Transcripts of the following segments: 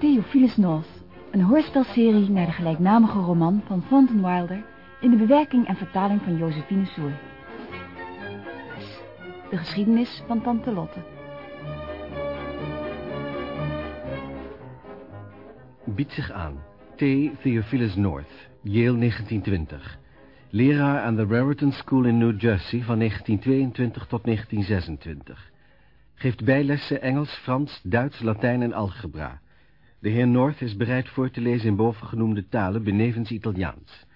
Theophilus North, een hoorspelserie naar de gelijknamige roman van Thornton Wilder in de bewerking en vertaling van Josephine Soer. De geschiedenis van Tante Lotte. Biedt zich aan. T. Theophilus North, Yale 1920. Leraar aan de Raritan School in New Jersey van 1922 tot 1926. Geeft bijlessen Engels, Frans, Duits, Latijn en algebra. De heer North is bereid voor te lezen in bovengenoemde talen benevens Italiaans.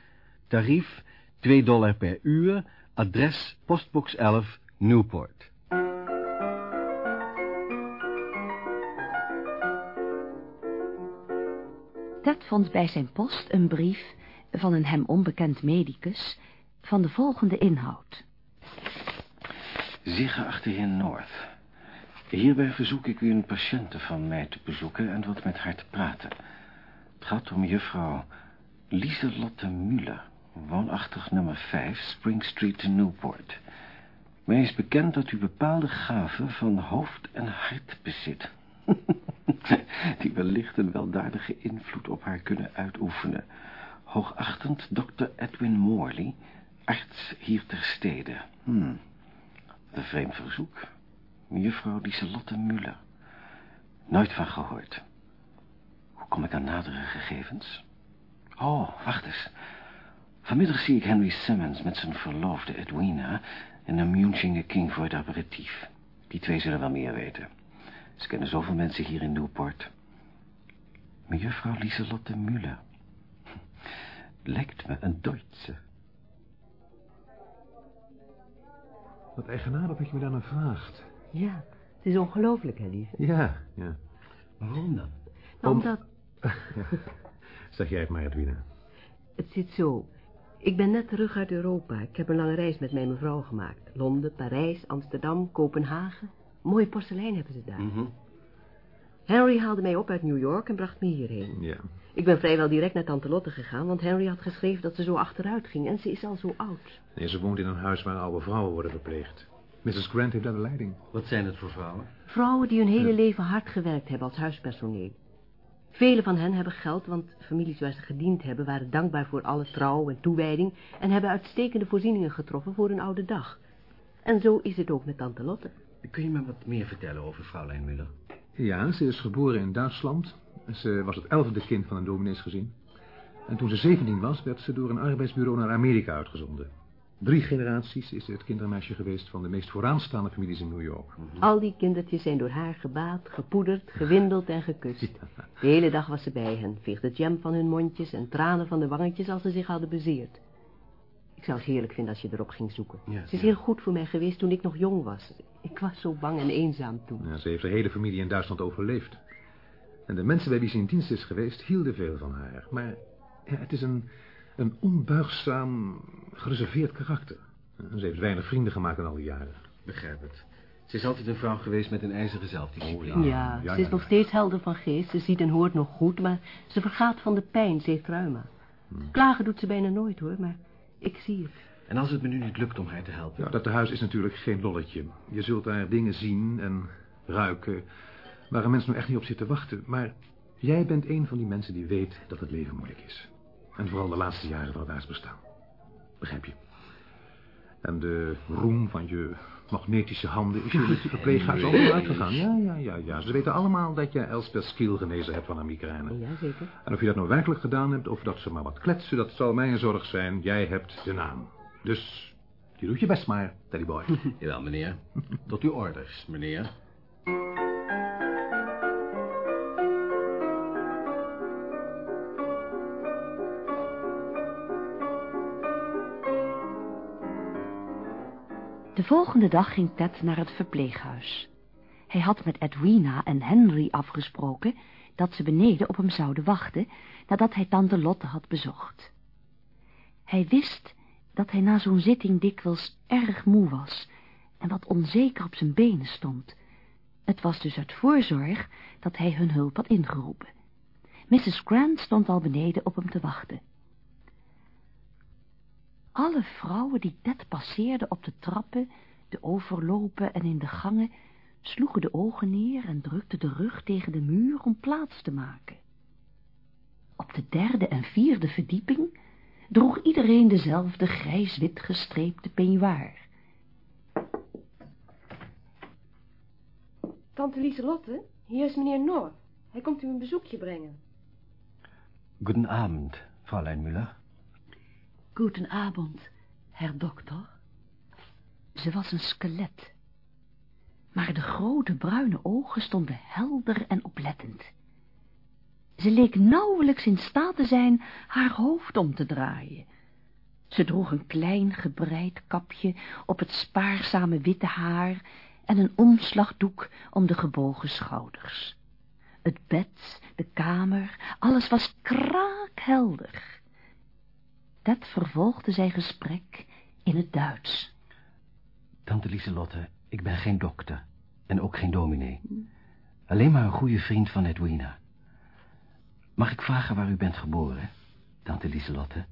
Tarief 2 dollar per uur, adres postbox 11, Newport. Ted vond bij zijn post een brief van een hem onbekend medicus van de volgende inhoud. Zeer geachte heer North. Hierbij verzoek ik u een patiënte van mij te bezoeken en wat met haar te praten. Het gaat om juffrouw Lieselotte Müller, woonachtig nummer 5, Spring Street in Newport. Mij is bekend dat u bepaalde gaven van hoofd en hart bezit. Die wellicht een weldadige invloed op haar kunnen uitoefenen. Hoogachtend Dr. Edwin Morley, arts hier ter stede. Hmm. Een vreemd verzoek. Juffrouw Lieselotte Müller. Nooit van gehoord. Hoe kom ik aan nadere gegevens? Oh, wacht eens. Vanmiddag zie ik Henry Simmons met zijn verloofde Edwina... en een Munchinger King voor het aperitief. Die twee zullen wel meer weten. Ze kennen zoveel mensen hier in Newport. Mejuffrouw Lieselotte Müller. Lijkt me een Duitse. Wat eigenaardig dat je me daar naar vraagt. Ja, het is ongelooflijk, hè, lieve. Ja, ja. Waarom dan? Nou, Omdat... Zeg jij het maar, Edwina. Het zit zo. Ik ben net terug uit Europa. Ik heb een lange reis met mijn mevrouw gemaakt. Londen, Parijs, Amsterdam, Kopenhagen. Mooi porselein hebben ze daar. Mhm. Henry haalde mij op uit New York en bracht me hierheen. Ja. Ik ben vrijwel direct naar Tante Lotte gegaan, want Henry had geschreven dat ze zo achteruit ging en ze is al zo oud. Nee, ze woont in een huis waar oude vrouwen worden verpleegd. Mrs. Grant heeft daar de leiding. Wat zijn het voor vrouwen? Vrouwen die hun hele leven hard gewerkt hebben als huispersoneel. Velen van hen hebben geld, want families waar ze gediend hebben... waren dankbaar voor alle trouw en toewijding... en hebben uitstekende voorzieningen getroffen voor een oude dag. En zo is het ook met Tante Lotte. Kun je me wat meer vertellen over vrouwlijn Müller? Ja, ze is geboren in Duitsland. Ze was het elfde kind van een domineesgezin. En toen ze 17 was, werd ze door een arbeidsbureau naar Amerika uitgezonden. Drie generaties is ze het kindermeisje geweest van de meest vooraanstaande families in New York. Al die kindertjes zijn door haar gebaad, gepoederd, gewindeld en gekust. De hele dag was ze bij hen, veegde jam van hun mondjes en tranen van de wangetjes als ze zich hadden bezeerd. Ik zou het heerlijk vinden als je erop ging zoeken. Ja, ze is ja. heel goed voor mij geweest toen ik nog jong was. Ik was zo bang en eenzaam toen. Ja, ze heeft haar hele familie in Duitsland overleefd. En de mensen bij wie ze in dienst is geweest hielden veel van haar. Maar het is een, een onbuigzaam, gereserveerd karakter. Ze heeft weinig vrienden gemaakt in al die jaren. Begrijp het. Ze is altijd een vrouw geweest met een ijzeren zelfdiscipline. Oh, Ja, ja, ze is ja, nog ja. steeds helder van geest. Ze ziet en hoort nog goed, maar ze vergaat van de pijn. Ze heeft trauma. Klagen doet ze bijna nooit, hoor, maar ik zie het. En als het me nu niet lukt om haar te helpen? Ja, dat tehuis is natuurlijk geen lolletje. Je zult daar dingen zien en ruiken... waar een mens nou echt niet op zit te wachten. Maar jij bent een van die mensen die weet dat het leven moeilijk is. En vooral de laatste jaren van het aards bestaan. Begrijp je? En de roem van je magnetische handen is je verpleeghuis al uitgegaan. Ja, ja, ja, ja. Ze weten allemaal dat je Elspeth Skiel genezen hebt van haar migraine. Ja, zeker. En of je dat nou werkelijk gedaan hebt, of dat ze maar wat kletsen, dat zal mij een zorg zijn. Jij hebt de naam. Dus, je doet je best maar, Teddy Boy. Jawel, meneer. Tot uw orders, meneer. De volgende dag ging Ted naar het verpleeghuis. Hij had met Edwina en Henry afgesproken dat ze beneden op hem zouden wachten nadat hij tante Lotte had bezocht. Hij wist dat hij na zo'n zitting dikwijls erg moe was en wat onzeker op zijn benen stond. Het was dus uit voorzorg dat hij hun hulp had ingeroepen. Mrs. Grant stond al beneden op hem te wachten. Alle vrouwen die Ted passeerden op de trappen, de overlopen en in de gangen, sloegen de ogen neer en drukten de rug tegen de muur om plaats te maken. Op de derde en vierde verdieping droeg iedereen dezelfde grijs-wit gestreepte peignoir. Tante Lieselotte, hier is meneer Noor. Hij komt u een bezoekje brengen. Goedenavond, Fräulein Müller. Goedenavond, Herr Dokter. Ze was een skelet. Maar de grote bruine ogen stonden helder en oplettend. Ze leek nauwelijks in staat te zijn haar hoofd om te draaien. Ze droeg een klein gebreid kapje op het spaarzame witte haar en een omslagdoek om de gebogen schouders. Het bed, de kamer, alles was kraakhelder. Dat vervolgde zijn gesprek in het Duits. Tante Lieselotte, ik ben geen dokter en ook geen dominee. Alleen maar een goede vriend van Edwina. Mag ik vragen waar u bent geboren, tante Lieselotte?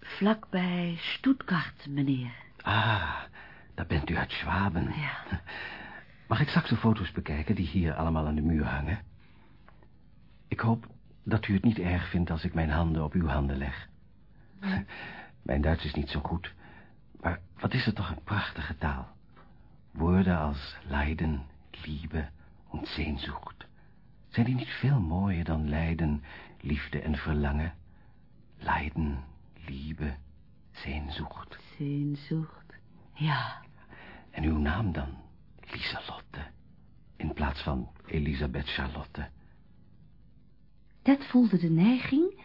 Vlakbij Stuttgart, meneer. Ah, daar bent u uit Schwaben. Ja. Mag ik straks de foto's bekijken die hier allemaal aan de muur hangen? Ik hoop dat u het niet erg vindt als ik mijn handen op uw handen leg. Mijn Duits is niet zo goed, maar wat is het toch een prachtige taal. Woorden als lijden, liebe en Sehnsucht. Zijn die niet veel mooier dan lijden, liefde en verlangen? Lijden, liebe, Sehnsucht. Sehnsucht, ja. En uw naam dan, Lieselotte, in plaats van Elisabeth Charlotte. Ted voelde de neiging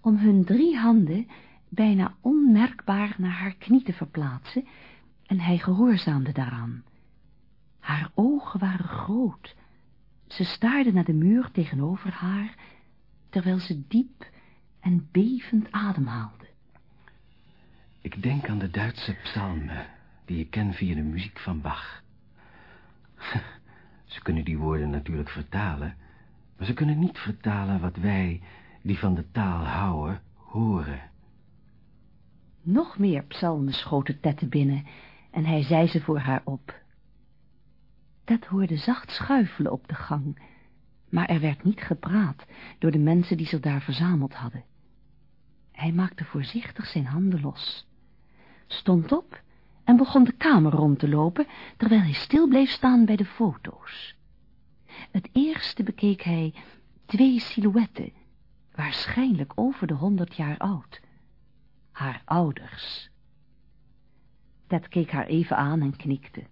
om hun drie handen bijna onmerkbaar naar haar knie te verplaatsen en hij gehoorzaamde daaraan. Haar ogen waren groot. Ze staarde naar de muur tegenover haar, terwijl ze diep en bevend ademhaalde. Ik denk aan de Duitse psalmen, die ik ken via de muziek van Bach. Ze kunnen die woorden natuurlijk vertalen, maar ze kunnen niet vertalen wat wij, die van de taal houden, horen. Nog meer psalmen schoten Tette binnen en hij zei ze voor haar op. Ted hoorde zacht schuifelen op de gang, maar er werd niet gepraat door de mensen die zich daar verzameld hadden. Hij maakte voorzichtig zijn handen los, stond op en begon de kamer rond te lopen, terwijl hij stil bleef staan bij de foto's. Het eerste bekeek hij twee silhouetten, waarschijnlijk over de honderd jaar oud. Haar ouders. Ted keek haar even aan en knikte.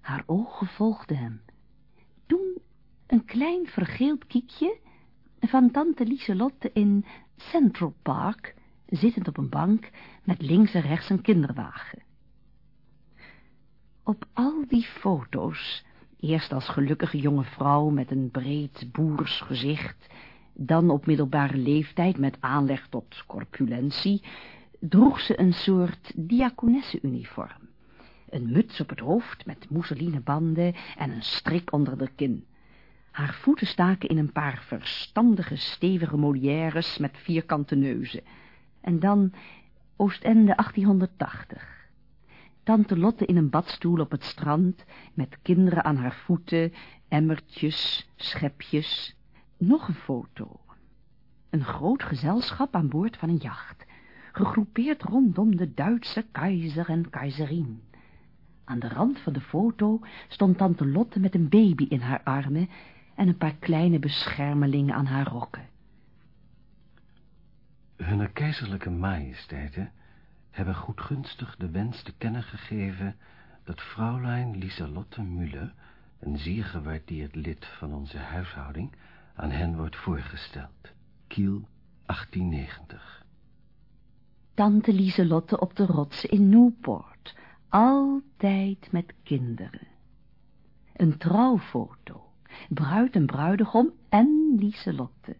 Haar ogen volgden hem. Toen een klein vergeeld kiekje van tante Lieselotte in Central Park, zittend op een bank met links en rechts een kinderwagen. Op al die foto's, eerst als gelukkige jonge vrouw met een breed boers gezicht, dan op middelbare leeftijd met aanleg tot corpulentie, droeg ze een soort diakonessenuniform. Een muts op het hoofd met mousselinebanden en een strik onder de kin. Haar voeten staken in een paar verstandige, stevige Molières met vierkante neuzen. En dan Oostende 1880. Tante Lotte in een badstoel op het strand, met kinderen aan haar voeten, emmertjes, schepjes. Nog een foto. Een groot gezelschap aan boord van een jacht, gegroepeerd rondom de Duitse keizer en keizerin. Aan de rand van de foto stond tante Lotte met een baby in haar armen en een paar kleine beschermelingen aan haar rokken. Hunne keizerlijke majesteiten hebben goedgunstig de wens te kennen gegeven dat vrouwlijn Lieselotte Müller, een zeer gewaardeerd lid van onze huishouding, aan hen wordt voorgesteld. Kiel, 1890. Tante Lieselotte op de rotsen in Newport, altijd met kinderen. Een trouwfoto, bruid en bruidegom en Lieselotte.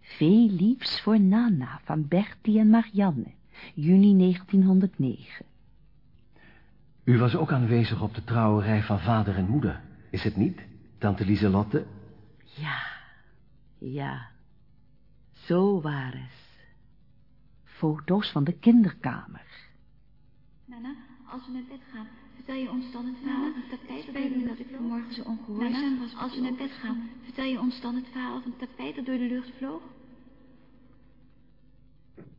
Veel liefs voor Nana van Bertie en Marianne, juni 1909. U was ook aanwezig op de trouwerij van vader en moeder, is het niet, tante Lieselotte? Ja, ja, zo waar is. Foto's van de kinderkamer. Nana, als we naar bed gaan, vertel je ons dan het verhaal van de tapijt dat ik vanmorgen zo ongehoorzaam was. Als we naar bed gaan, vertel je ons dan het verhaal van het tapijt dat door de lucht vloog?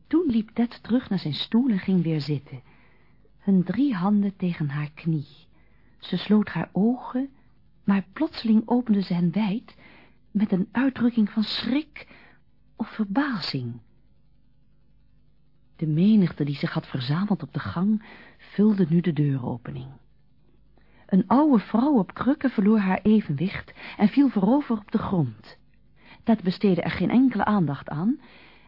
Toen liep Ted terug naar zijn stoel en ging weer zitten. Hun drie handen tegen haar knie. Ze sloot haar ogen, maar plotseling opende ze hen wijd... met een uitdrukking van schrik of verbazing. De menigte die zich had verzameld op de gang... vulde nu de deuropening. Een oude vrouw op krukken verloor haar evenwicht... en viel voorover op de grond. Dat besteedde er geen enkele aandacht aan...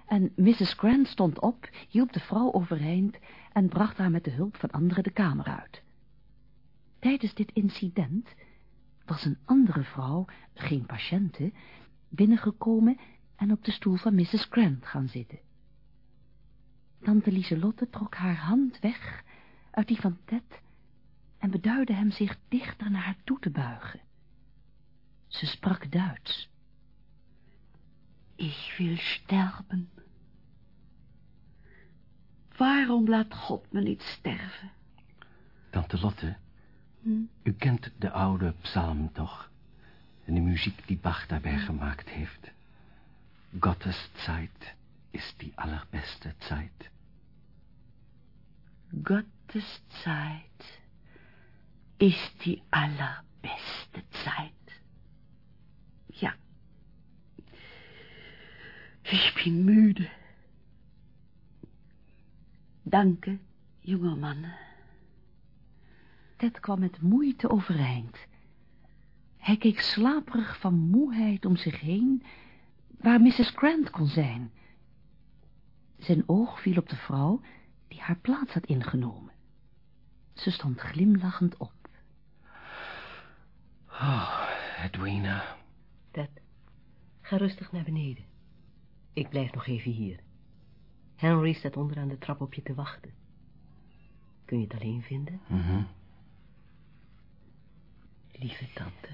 en Mrs. Grant stond op, hielp de vrouw overeind... en bracht haar met de hulp van anderen de kamer uit. Tijdens dit incident was een andere vrouw, geen patiënte, binnengekomen en op de stoel van Mrs. Grant gaan zitten. Tante Lieselotte trok haar hand weg uit die van Ted en beduidde hem zich dichter naar haar toe te buigen. Ze sprak Duits. Ik wil sterven. Waarom laat God me niet sterven? Tante Lotte? U kent de oude psalm toch? En de muziek die Bach daarbij gemaakt heeft. Gottes Zeit is die allerbeste Zeit. Gottes Zeit ist die allerbeste Zeit. Ja. Ich bin müde. Danke, jonge man. Ted kwam met moeite overeind. Hij keek slaperig van moeheid om zich heen, waar Mrs. Grant kon zijn. Zijn oog viel op de vrouw die haar plaats had ingenomen. Ze stond glimlachend op. Oh, Edwina. Ted, ga rustig naar beneden. Ik blijf nog even hier. Henry staat onderaan de trap op je te wachten. Kun je het alleen vinden? Mhm. Lieve tante,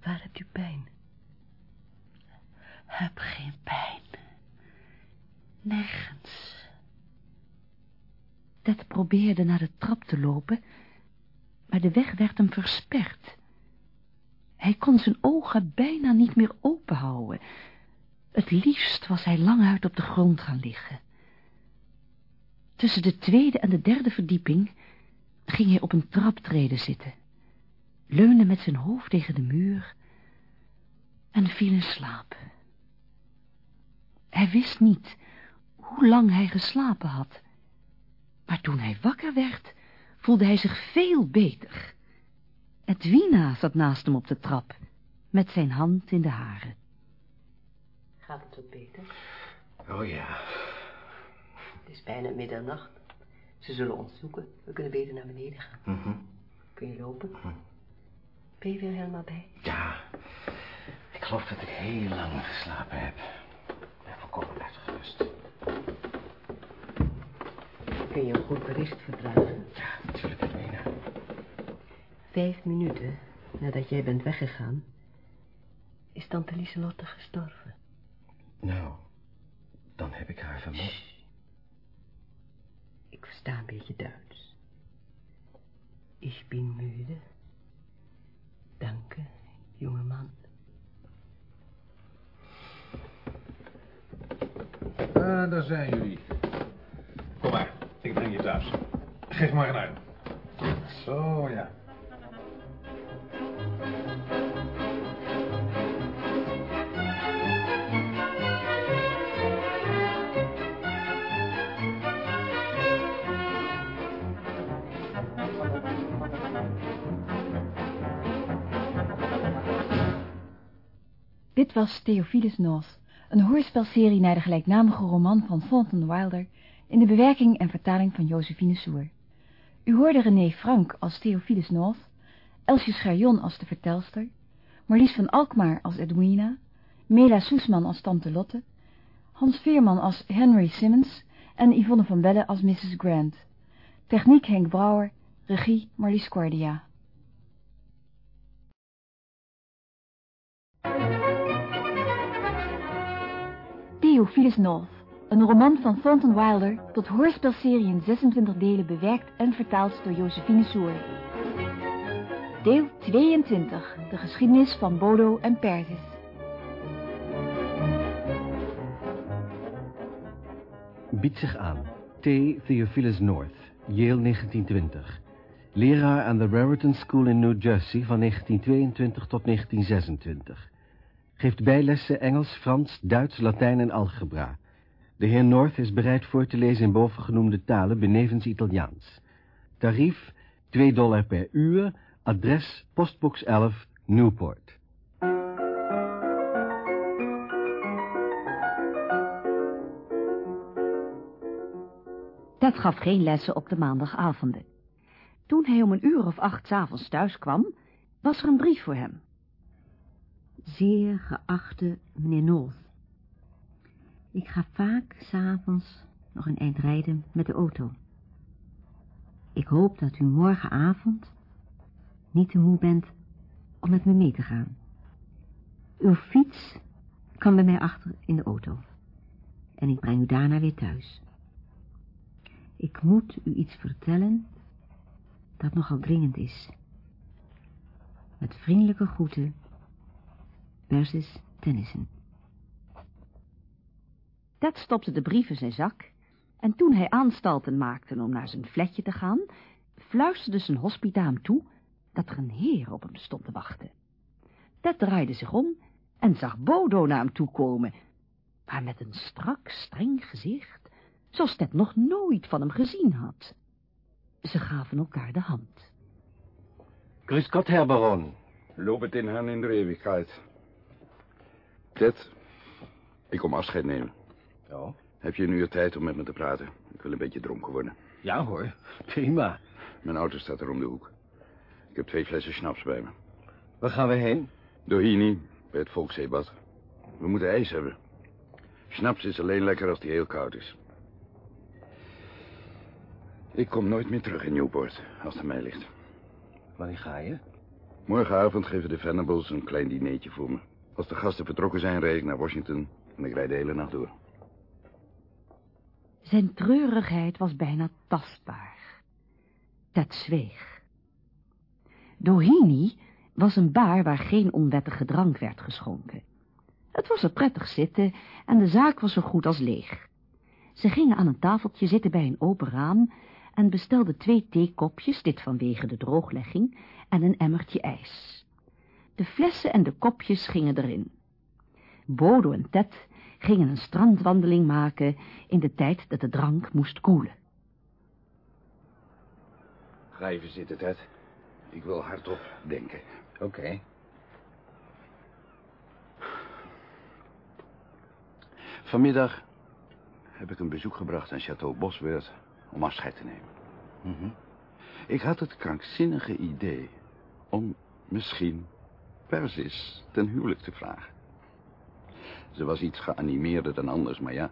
waar hebt u pijn? Heb geen pijn. Nergens. Ted probeerde naar de trap te lopen, maar de weg werd hem versperd. Hij kon zijn ogen bijna niet meer openhouden. Het liefst was hij languit op de grond gaan liggen. Tussen de tweede en de derde verdieping ging hij op een traptrede zitten, leunde met zijn hoofd tegen de muur en viel in slaap. Hij wist niet hoe lang hij geslapen had, maar toen hij wakker werd, voelde hij zich veel beter. Edwina zat naast hem op de trap, met zijn hand in de hare. Gaat het wat beter? Oh ja. Het is bijna middernacht. Ze zullen ons zoeken. We kunnen beter naar beneden gaan. Mhm. Kun je lopen? Je weer helemaal bij? Ja. Ik geloof dat ik heel lang geslapen heb. Ben volkomen uitgerust. Kun je een goed bericht verdragen? Ja, natuurlijk, Edwina. Vijf minuten nadat jij bent weggegaan... is tante Lieselotte gestorven. Nou, dan heb ik haar vermoord. Ik versta een beetje Duits. Ik ben müde. Danke, jonge man. Ah, daar zijn jullie. Kom maar, ik breng je thuis. Geef maar een arm. Zo, ja. Dit was Theophilus North, een hoorspelserie naar de gelijknamige roman van Thornton Wilder in de bewerking en vertaling van Josephine Soer. U hoorde René Frank als Theophilus North, Elsje Scherjon als de vertelster, Marlies van Alkmaar als Edwina, Mela Soesman als Tante Lotte, Hans Veerman als Henry Simmons en Yvonne van Belle als Mrs. Grant. Techniek Henk Brouwer, regie Marlies Cordia. Theophilus North, een roman van Thornton Wilder, tot hoorspelserie in 26 delen bewerkt en vertaald door Josephine Soer. Deel 22. De geschiedenis van Bodo en Persis. Biedt zich aan. T. Theophilus North, Yale 1920. Leraar aan de Raritan School in New Jersey van 1922 tot 1926. Geeft bijlessen Engels, Frans, Duits, Latijn en algebra. De heer North is bereid voor te lezen in bovengenoemde talen benevens Italiaans. Tarief 2 dollar per uur, adres postbox 11, Newport. Ted gaf geen lessen op de maandagavonden. Toen hij om een uur of acht 's avonds thuis kwam, was er een brief voor hem. Zeer geachte meneer North. Ik ga vaak s'avonds nog een eind rijden met de auto. Ik hoop dat u morgenavond niet te moe bent om met me mee te gaan. Uw fiets kan bij mij achter in de auto. En ik breng u daarna weer thuis. Ik moet u iets vertellen dat nogal dringend is. Met vriendelijke groeten, Persis Tennyson. Ted stopte de brief in zijn zak en toen hij aanstalten maakte om naar zijn flatje te gaan, fluisterde zijn hospita hem toe dat er een heer op hem stond te wachten. Ted draaide zich om en zag Bodo naar hem toe komen, maar met een strak, streng gezicht, zoals Ted nog nooit van hem gezien had. Ze gaven elkaar de hand. Grüß Gott, Herr Baron. Loop het in hen in de eeuwigheid. Ted, ik kom afscheid nemen. Ja? Heb je nu tijd om met me te praten? Ik wil een beetje dronken worden. Ja hoor, prima. Mijn auto staat er om de hoek. Ik heb twee flessen schnaps bij me. Waar gaan we heen? Dohini, bij het Volkszeebad. We moeten ijs hebben. Schnaps is alleen lekker als die heel koud is. Ik kom nooit meer terug in Newport, als het aan mij ligt. Wanneer ga je? Morgenavond geven de Venables een klein dineetje voor me. Als de gasten vertrokken zijn, rijd ik naar Washington en ik rijd de hele nacht door. Zijn treurigheid was bijna tastbaar. Ted zweeg. Doheny was een bar waar geen onwettige drank werd geschonken. Het was er prettig zitten en de zaak was zo goed als leeg. Ze gingen aan een tafeltje zitten bij een open raam en bestelden twee theekopjes, dit vanwege de drooglegging, en een emmertje ijs. De flessen en de kopjes gingen erin. Bodo en Ted gingen een strandwandeling maken in de tijd dat de drank moest koelen. Ga even zitten, Ted. Ik wil hardop denken. Oké. Vanmiddag heb ik een bezoek gebracht aan Château Bosworth om afscheid te nemen. Mhm. Ik had het krankzinnige idee om misschien Persis ten huwelijk te vragen. Ze was iets geanimeerder dan anders, maar ja.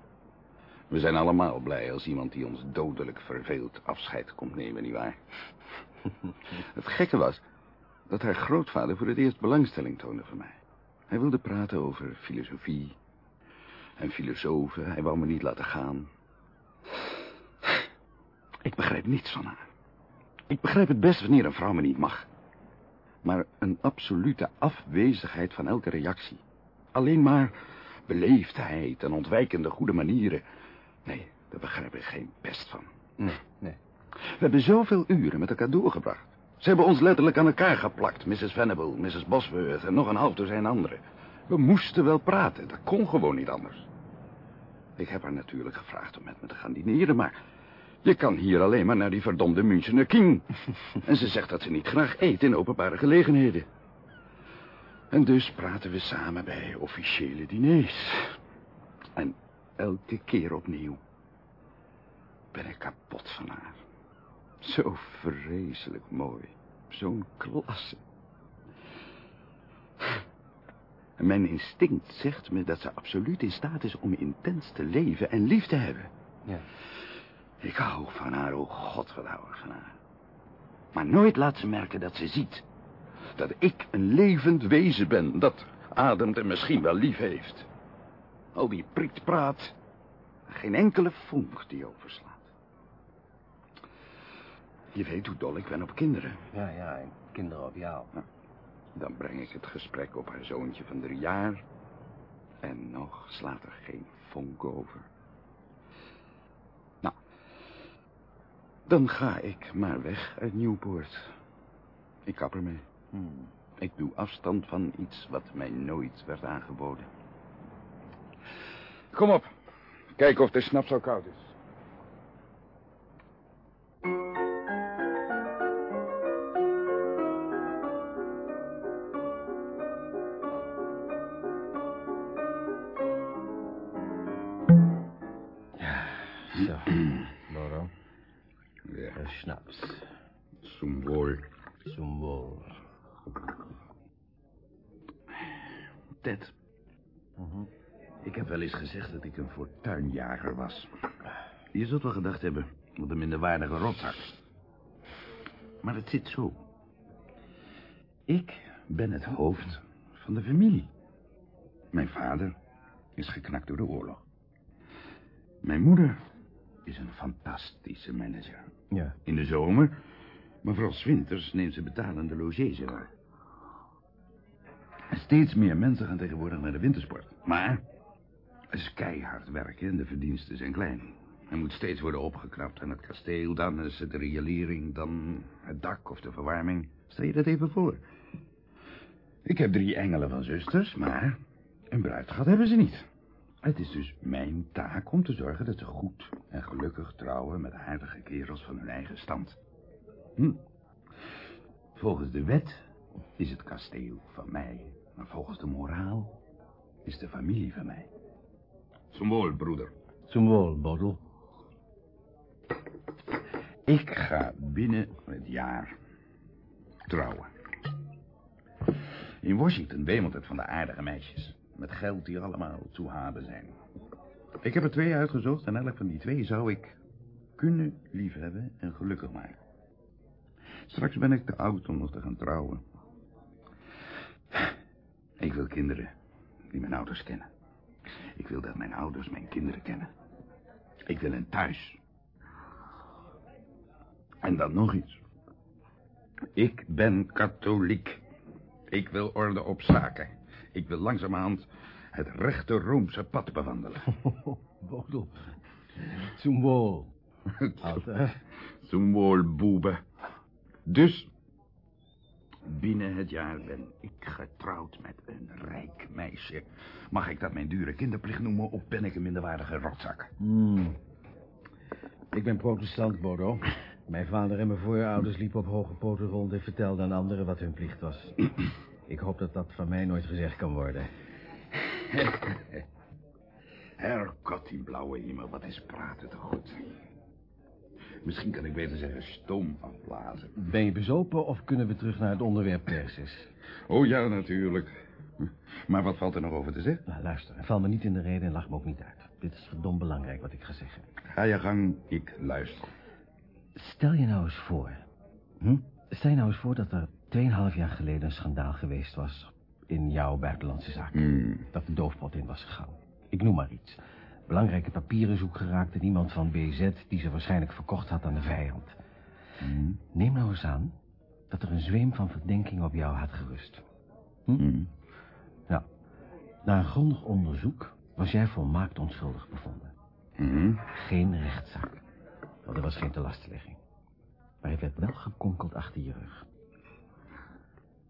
We zijn allemaal blij als iemand die ons dodelijk verveelt afscheid komt nemen, nietwaar? het gekke was dat haar grootvader voor het eerst belangstelling toonde voor mij. Hij wilde praten over filosofie en filosofen. Hij wou me niet laten gaan. Ik begrijp niets van haar. Ik begrijp het best wanneer een vrouw me niet mag. Maar een absolute afwezigheid van elke reactie. Alleen maar beleefdheid en ontwijkende goede manieren. Nee, daar begrijp ik geen best van. Nee, nee. We hebben zoveel uren met elkaar doorgebracht. Ze hebben ons letterlijk aan elkaar geplakt. Mrs. Venable, Mrs. Bosworth en nog een half dozijn anderen. We moesten wel praten. Dat kon gewoon niet anders. Ik heb haar natuurlijk gevraagd om met me te gaan dineren, maar... Je kan hier alleen maar naar die verdomde Münchener King. en ze zegt dat ze niet graag eet in openbare gelegenheden. En dus praten we samen bij officiële diners. En elke keer opnieuw ben ik kapot van haar. Zo vreselijk mooi. Zo'n klasse. En mijn instinct zegt me dat ze absoluut in staat is om intens te leven en lief te hebben. Ja. Ik hou van haar, oh god, wat hou ik van haar. Maar nooit laat ze merken dat ze ziet. Dat ik een levend wezen ben, dat ademt en misschien wel lief heeft. Al die prietpraat, geen enkele vonk die overslaat. Je weet hoe dol ik ben op kinderen. Ja, ja. En kinderen op jou. Dan breng ik het gesprek op haar zoontje van drie jaar. En nog slaat er geen vonk over. Dan ga ik maar weg uit Newport. Ik kap ermee. Hmm. Ik doe afstand van iets wat mij nooit werd aangeboden. Kom op. Kijk of de snaps al koud is. Ik een fortuinjager was. Je zult wel gedacht hebben, wat een minderwaardige rotzak. Maar het zit zo. Ik ben het hoofd van de familie. Mijn vader is geknakt door de oorlog. Mijn moeder is een fantastische manager. Ja. In de zomer, maar vooral winters neemt ze betalende logies in. Steeds meer mensen gaan tegenwoordig naar de wintersport. Maar het is keihard werken en de verdiensten zijn klein. Er moet steeds worden opgeknapt aan het kasteel. Dan is het de riolering, dan het dak of de verwarming. Stel je dat even voor. Ik heb drie engelen van zusters, maar een bruidgat hebben ze niet. Het is dus mijn taak om te zorgen dat ze goed en gelukkig trouwen met aardige kerels van hun eigen stand. Hm. Volgens de wet is het kasteel van mij, maar volgens de moraal is de familie van mij. Symbool, broeder. Symbool, Bodo. Ik ga binnen het jaar trouwen. In Washington wemelt het van de aardige meisjes. Met geld die allemaal te hebben zijn. Ik heb er twee uitgezocht en elk van die twee zou ik kunnen liefhebben en gelukkig maken. Straks ben ik te oud om nog te gaan trouwen. Ik wil kinderen die mijn ouders kennen. Ik wil dat mijn ouders mijn kinderen kennen. Ik wil een thuis. En dan nog iets. Ik ben katholiek. Ik wil orde op zaken. Ik wil langzamerhand het rechte Roomse pad bewandelen. Bodo. Symbool. Altijd. Symbool, boeben. Dus, binnen het jaar ben ik getrouwd met een rijk meisje. Mag ik dat mijn dure kinderplicht noemen of ben ik een minderwaardige rotzak? Hmm. Ik ben protestant, Bodo. Mijn vader en mijn voorouders liepen op hoge poten rond en vertelden aan anderen wat hun plicht was. Ik hoop dat dat van mij nooit gezegd kan worden. Herkot die blauwe hemel, wat is praten toch goed. Misschien kan ik beter zeggen stoom afblazen. Ben je bezopen of kunnen we terug naar het onderwerp Persis? Oh ja, natuurlijk. Maar wat valt er nog over te zeggen? Nou, luister, val me niet in de reden en lach me ook niet uit. Dit is verdomd belangrijk wat ik ga zeggen. Ga je gang, ik luister. Stel je nou eens voor... Hm? Stel je nou eens voor dat er 2,5 jaar geleden een schandaal geweest was... in jouw buitenlandse zaken. Hmm. Dat de doofpot in was gegaan. Ik noem maar iets. Belangrijke papieren zoek geraakt en iemand van BZ... die ze waarschijnlijk verkocht had aan de vijand. Hmm. Neem nou eens aan dat er een zweem van verdenking op jou had gerust. Hmm. Nou, na een grondig onderzoek was jij volmaakt onschuldig bevonden. Hmm. Geen rechtszaak. Want er was geen telastenlegging. Maar het werd wel gekonkeld achter je rug.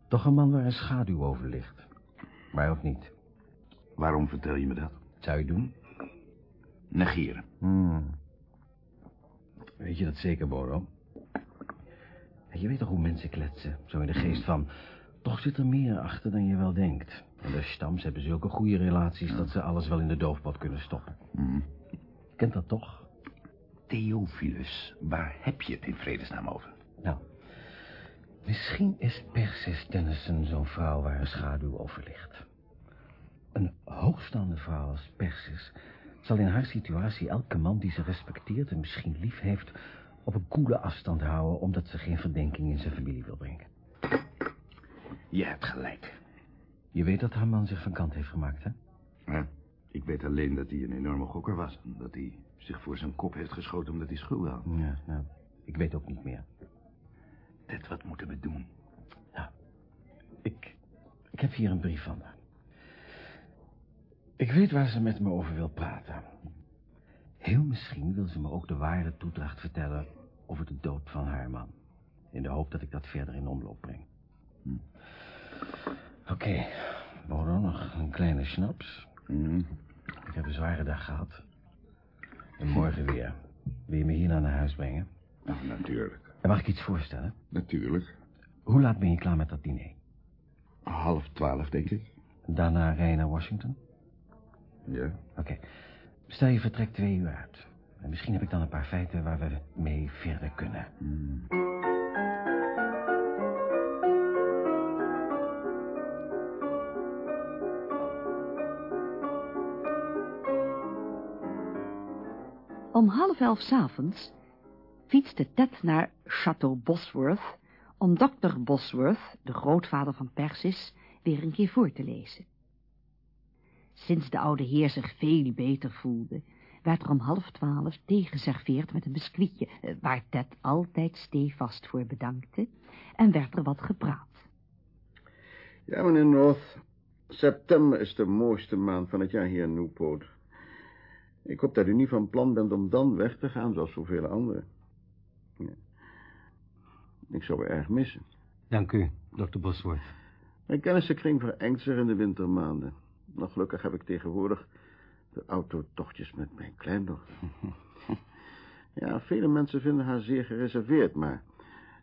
Toch een man waar een schaduw over ligt. Maar ook niet. Waarom vertel je me dat? Zou je doen? Negeren. Hmm. Weet je dat zeker, Bodo? Je weet toch hoe mensen kletsen? Zo in de geest van... Toch zit er meer achter dan je wel denkt. En de stams hebben zulke goede relaties... dat ze alles wel in de doofpot kunnen stoppen. Hmm. Kent dat toch? Theophilus, waar heb je het in vredesnaam over? Nou, misschien is Persis Tennyson zo'n vrouw waar een schaduw over ligt. Een hoogstaande vrouw als Persis zal in haar situatie elke man die ze respecteert en misschien lief heeft op een koele afstand houden omdat ze geen verdenking in zijn familie wil brengen. Je hebt gelijk. Je weet dat haar man zich van kant heeft gemaakt, hè? Ja, ik weet alleen dat hij een enorme gokker was. En dat hij zich voor zijn kop heeft geschoten omdat hij schulden had. Ja, nou, ik weet ook niet meer. Ted, wat moeten we doen? heb hier een brief van haar. Ik weet waar ze met me over wil praten. Heel misschien wil ze me ook de ware toedracht vertellen over de dood van haar man. In de hoop dat ik dat verder in omloop breng. Hm. Oké, okay. Nog een kleine snaps. Mm. Ik heb een zware dag gehad. En morgen weer. Wil je me hierna naar huis brengen? Nou, natuurlijk. En mag ik iets voorstellen? Natuurlijk. Hoe laat ben je klaar met dat diner? Half twaalf, denk ik. Daarna rij je naar Washington? Ja. Oké. Stel je vertrekt twee uur uit. En misschien heb ik dan een paar feiten waar we mee verder kunnen. Om half elf s avonds fietste Ted naar Chateau Bosworth om dokter Bosworth, de grootvader van Persis, weer een keer voor te lezen. Sinds de oude heer zich veel beter voelde, werd er om half twaalf tegenserveerd met een biscuitje, eh, waar Ted altijd stevast voor bedankte, en werd er wat gepraat. Ja, meneer North, september is de mooiste maand van het jaar hier in Newport. Ik hoop dat u niet van plan bent om dan weg te gaan, zoals zoveel anderen. Ja. Ik zou u erg missen. Dank u, dokter Bosworth. Mijn kennissenkring verengt zich in de wintermaanden. Nog gelukkig heb ik tegenwoordig de autotochtjes met mijn kleindochter. ja, vele mensen vinden haar zeer gereserveerd, maar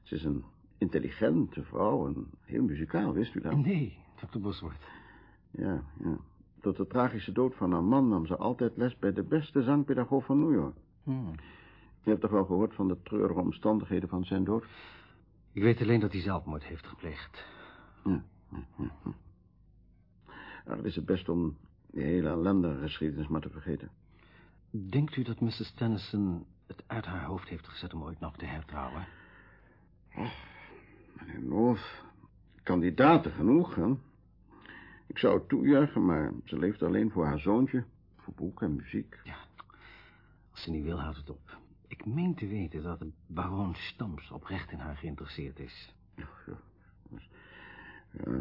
ze is een intelligente vrouw en heel muzikaal, wist u dat? Nee, dokter Bosworth. Ja, ja. Tot de tragische dood van haar man nam ze altijd les bij de beste zangpedagoog van New York. Hmm. Je hebt toch wel gehoord van de treurige omstandigheden van zijn dood? Ik weet alleen dat hij zelfmoord heeft gepleegd. Ja. Nou, het is het best om die hele ellendige geschiedenis maar te vergeten. Denkt u dat Mrs. Tennyson het uit haar hoofd heeft gezet om ooit nog te hertrouwen? Oh, meneer North, kandidaten genoeg, hè? Ik zou het toejuichen, maar ze leeft alleen voor haar zoontje, voor boek en muziek. Ja, als ze niet wil, houdt het op. Ik meen te weten dat de baron Stams oprecht in haar geïnteresseerd is. Ja, ja. Ja,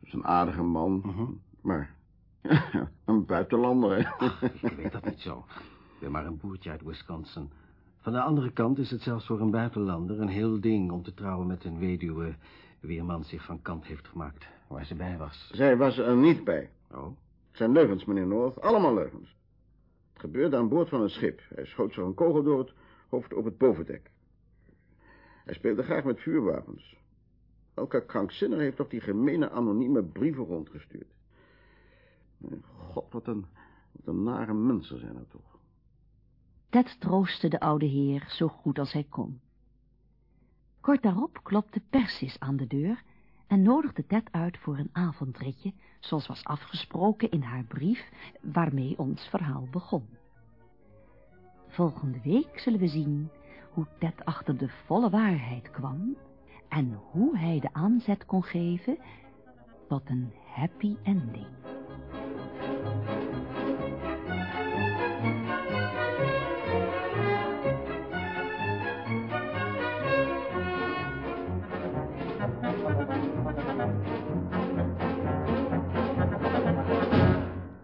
is een aardige man, Mhm. maar een buitenlander, hè? Ik weet dat niet zo. Ik ben maar een boertje uit Wisconsin. Van de andere kant is het zelfs voor een buitenlander een heel ding om te trouwen met een weduwe... wie een man zich van kant heeft gemaakt, waar ze bij was. Zij was er niet bij. Oh, Het zijn leugens, meneer North, allemaal leugens. Het gebeurde aan boord van een schip. Hij schoot zo een kogel door het hoofd op het bovendek. Hij speelde graag met vuurwapens. Elke krankzinner heeft toch die gemene anonieme brieven rondgestuurd. God, wat een, wat een nare mensen zijn er toch. Ted troostte de oude heer zo goed als hij kon. Kort daarop klopte Persis aan de deur en nodigde Ted uit voor een avondritje, zoals was afgesproken in haar brief, waarmee ons verhaal begon. Volgende week zullen we zien hoe Ted achter de volle waarheid kwam en hoe hij de aanzet kon geven tot een happy ending.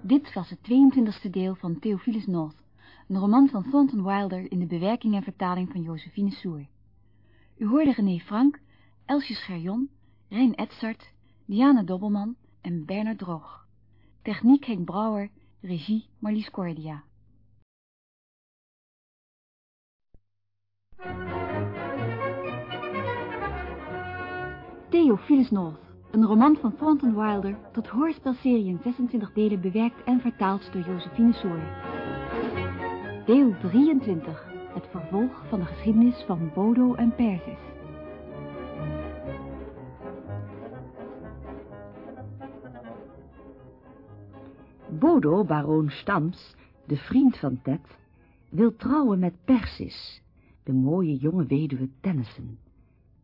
Dit was het 22e deel van Theophilus North, een roman van Thornton Wilder in de bewerking en vertaling van Josephine Soer. U hoorde René Frank, Elsje Scherjon, Rijn Edzard, Diana Dobbelman en Bernard Droog. Techniek Henk Brouwer, regie Marlies Cordia. Theophilus North, een roman van Thornton Wilder, tot hoorspelserie in 26 delen bewerkt en vertaald door Josephine Soer. Deel 23, het vervolg van de geschiedenis van Bodo en Persis. Bodo, baron Stams, de vriend van Ted, wil trouwen met Persis, de mooie jonge weduwe Tennyson.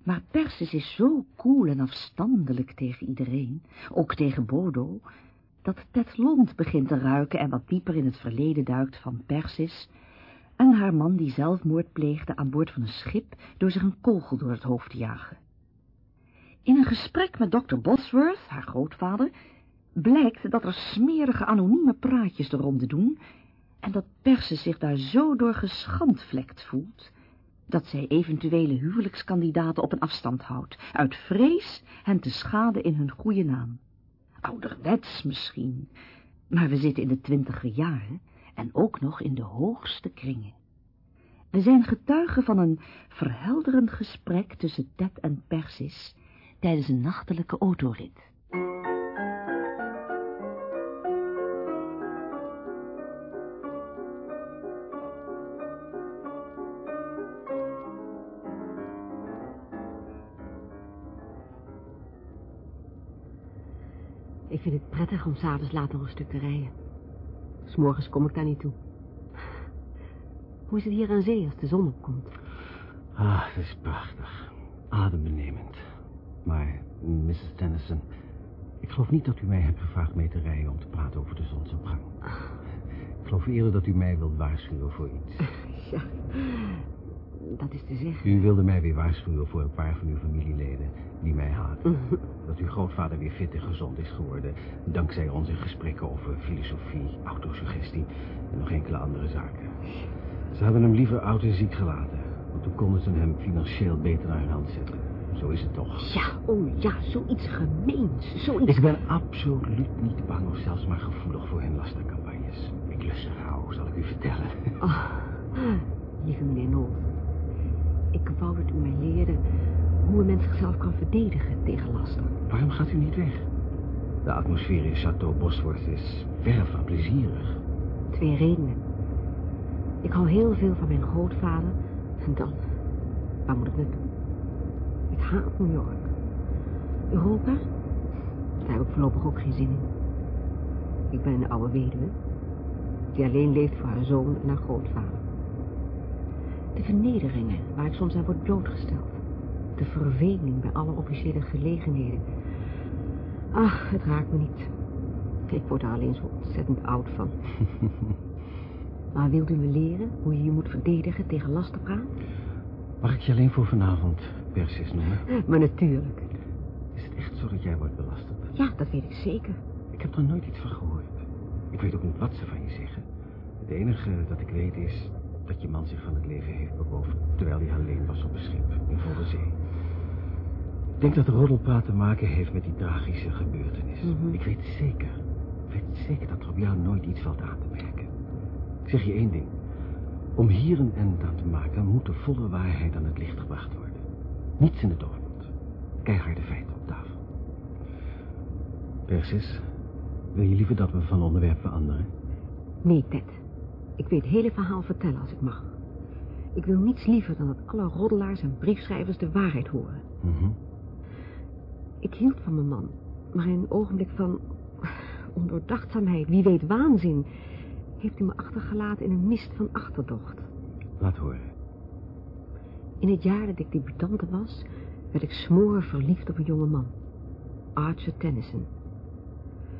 Maar Persis is zo koel en afstandelijk tegen iedereen, ook tegen Bodo, dat Ted lont begint te ruiken en wat dieper in het verleden duikt van Persis en haar man die zelfmoord pleegde aan boord van een schip door zich een kogel door het hoofd te jagen. In een gesprek met dokter Bosworth, haar grootvader, blijkt dat er smerige anonieme praatjes de ronde doen en dat Perse zich daar zo door geschandvlekt voelt dat zij eventuele huwelijkskandidaten op een afstand houdt, uit vrees hen te schaden in hun goede naam. Ouderwets misschien, maar we zitten in de twintiger jaren en ook nog in de hoogste kringen. We zijn getuigen van een verhelderend gesprek tussen Ted en Persis tijdens een nachtelijke autorit. Vind het prettig om s'avonds laat nog een stuk te rijden. S'morgens kom ik daar niet toe. Hoe is het hier aan zee als de zon opkomt? Ah, het is prachtig. Adembenemend. Maar, Mrs. Tennyson, ik geloof niet dat u mij hebt gevraagd mee te rijden om te praten over de zonsopgang. Ik geloof eerder dat u mij wilt waarschuwen voor iets. Ja, dat is te zeggen. U wilde mij weer waarschuwen voor een paar van uw familieleden die mij haten. Dat uw grootvader weer fit en gezond is geworden, dankzij onze gesprekken over filosofie, autosuggestie en nog enkele andere zaken. Ze hadden hem liever oud en ziek gelaten, want toen konden ze hem financieel beter naar hun hand zetten. Zo is het toch. Ja, oh ja, zoiets gemeens, zoiets... Ik ben absoluut niet bang of zelfs maar gevoelig voor hun lastercampagnes. Ik lust ze gauw, zal ik u vertellen. Oh, lieve meneer Nol. Ik wou dat u mij leerde hoe een mens zichzelf kan verdedigen tegen lasten. Waarom gaat u niet weg? De atmosfeer in Château Bosworth is verre van plezierig. Twee redenen. Ik hou heel veel van mijn grootvader. En dan, waar moet ik naartoe? Ik haat New York. Europa? Daar heb ik voorlopig ook geen zin in. Ik ben een oude weduwe. Die alleen leeft voor haar zoon en haar grootvader. De vernederingen waar ik soms aan word blootgesteld. De verveling bij alle officiële gelegenheden. Ach, het raakt me niet. Ik word er alleen zo ontzettend oud van. maar wilt u me leren hoe je je moet verdedigen tegen lasterpraat? Mag ik je alleen voor vanavond Persis noemen? Maar natuurlijk. Is het echt zo dat jij wordt belasterd? Ja, dat weet ik zeker. Ik heb er nooit iets van gehoord. Ik weet ook niet wat ze van je zeggen. Het enige dat ik weet is dat je man zich van het leven heeft beroofd... terwijl hij alleen was op een schip in volle zee. Ik denk dat de roddelpraat te maken heeft met die tragische gebeurtenis. Mhm. Ik weet zeker, ik weet zeker dat er op jou nooit iets valt aan te merken. Ik zeg je één ding. Om hier een end aan te maken, moet de volle waarheid aan het licht gebracht worden. Niets in de doormond. Keiharde feiten op tafel. Persis, wil je liever dat we van onderwerp veranderen? Nee, Ted. Ik wil het hele verhaal vertellen als ik mag. Ik wil niets liever dan dat alle roddelaars en briefschrijvers de waarheid horen. Mhm. Ik hield van mijn man, maar in een ogenblik van ondoordachtzaamheid, wie weet waanzin, heeft hij me achtergelaten in een mist van achterdocht. Laat horen. In het jaar dat ik debutante was, werd ik smoor verliefd op een jonge man. Archer Tennyson.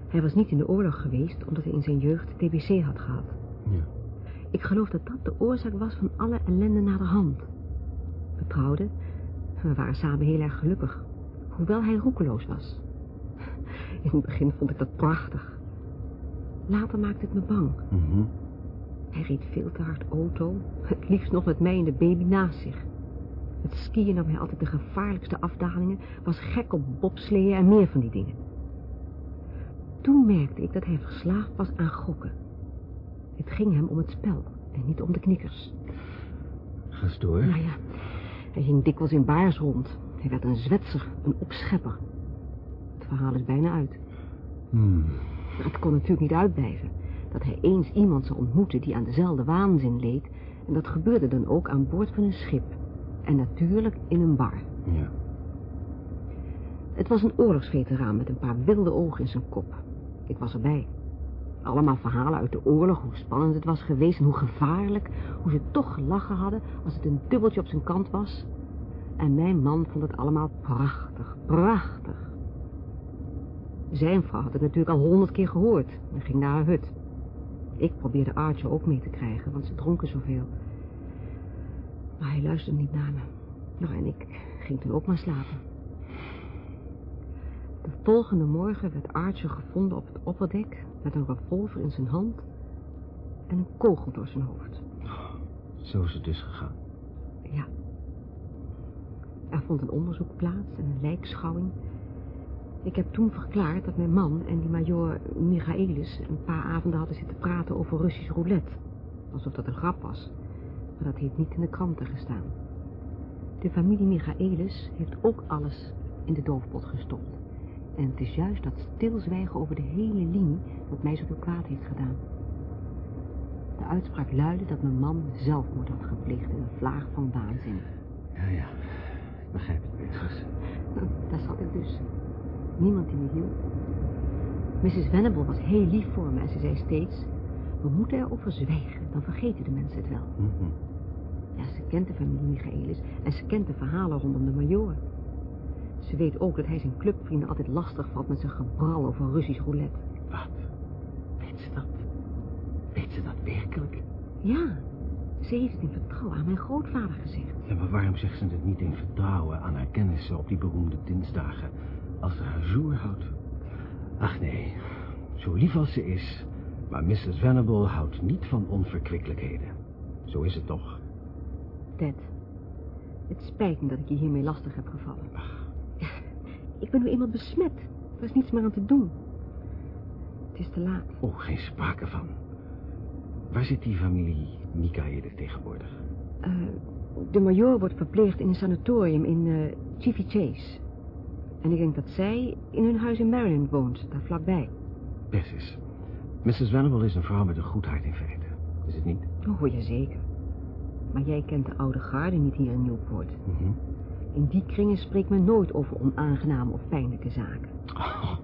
Hij was niet in de oorlog geweest, omdat hij in zijn jeugd TBC had gehad. Ja. Ik geloof dat dat de oorzaak was van alle ellende naar de hand. We trouwden. We waren samen heel erg gelukkig. Hoewel hij roekeloos was. In het begin vond ik dat prachtig. Later maakte het me bang. Mhm. Hij reed veel te hard auto. Het liefst nog met mij en de baby naast zich. Het skiën nam hij altijd de gevaarlijkste afdalingen. Was gek op bobsleeën en meer van die dingen. Toen merkte ik dat hij verslaafd was aan gokken. Het ging hem om het spel en niet om de knikkers. Door. Nou ja, hij ging dikwijls in baars rond. Hij werd een zwetser, een opschepper. Het verhaal is bijna uit. Hmm. Maar het kon natuurlijk niet uitblijven dat hij eens iemand zou ontmoeten die aan dezelfde waanzin leed. En dat gebeurde dan ook aan boord van een schip. En natuurlijk in een bar. Ja. Het was een oorlogsveteraan met een paar wilde ogen in zijn kop. Ik was erbij. Allemaal verhalen uit de oorlog, hoe spannend het was geweest en hoe gevaarlijk. Hoe ze toch gelachen hadden als het een dubbeltje op zijn kant was. En mijn man vond het allemaal prachtig, prachtig. Zijn vrouw had het natuurlijk al honderd keer gehoord en ging naar haar hut. Ik probeerde Archer ook mee te krijgen, want ze dronken zoveel. Maar hij luisterde niet naar me. Nou, en ik ging toen ook maar slapen. De volgende morgen werd Archer gevonden op het opperdek... met een revolver in zijn hand en een kogel door zijn hoofd. Zo is het dus gegaan. Ja. Er vond een onderzoek plaats en een lijkschouwing. Ik heb toen verklaard dat mijn man en die major Michaelis... een paar avonden hadden zitten praten over Russisch roulette. Alsof dat een grap was. Maar dat heeft niet in de kranten gestaan. De familie Michaelis heeft ook alles in de doofpot gestopt. En het is juist dat stilzwijgen over de hele linie... wat mij zoveel kwaad heeft gedaan. De uitspraak luidde dat mijn man zelfmoord had gepleegd... in een vlaag van waanzin. Ja, ja. Ik begrijp het. Daar zat ik dus. Niemand die me hielp. Mrs. Venable was heel lief voor me en ze zei steeds... We moeten erover zwijgen, dan vergeten de mensen het wel. Mhm. Ja, ze kent de familie Michaelis en ze kent de verhalen rondom de major. Ze weet ook dat hij zijn clubvrienden altijd lastig valt met zijn gebral over Russisch roulette. Wat? Weet ze dat? Weet ze dat werkelijk? Ja, ze heeft in vertrouwen aan mijn grootvader gezegd. Ja, maar waarom zegt ze het niet in vertrouwen aan haar kennissen op die beroemde dinsdagen... als ze haar jour houdt? Ach nee, zo lief als ze is... maar Mrs. Venable houdt niet van onverkwikkelijkheden. Zo is het toch? Ted, het spijt me dat ik je hiermee lastig heb gevallen. Ik ben nu eenmaal besmet. Er is niets meer aan te doen. Het is te laat. Oh, geen sprake van. Waar zit die familie Michaelis tegenwoordig? Eh, de major wordt verpleegd in een sanatorium in uh, Chevy Chase. En ik denk dat zij in hun huis in Maryland woont, daar vlakbij. Precies. Mrs. Venable is een vrouw met een goed hart in feite. Is het niet? Oh, jazeker. Maar jij kent de oude garde niet hier in Newport. Mhm. In die kringen spreekt men nooit over onaangename of pijnlijke zaken. Oh,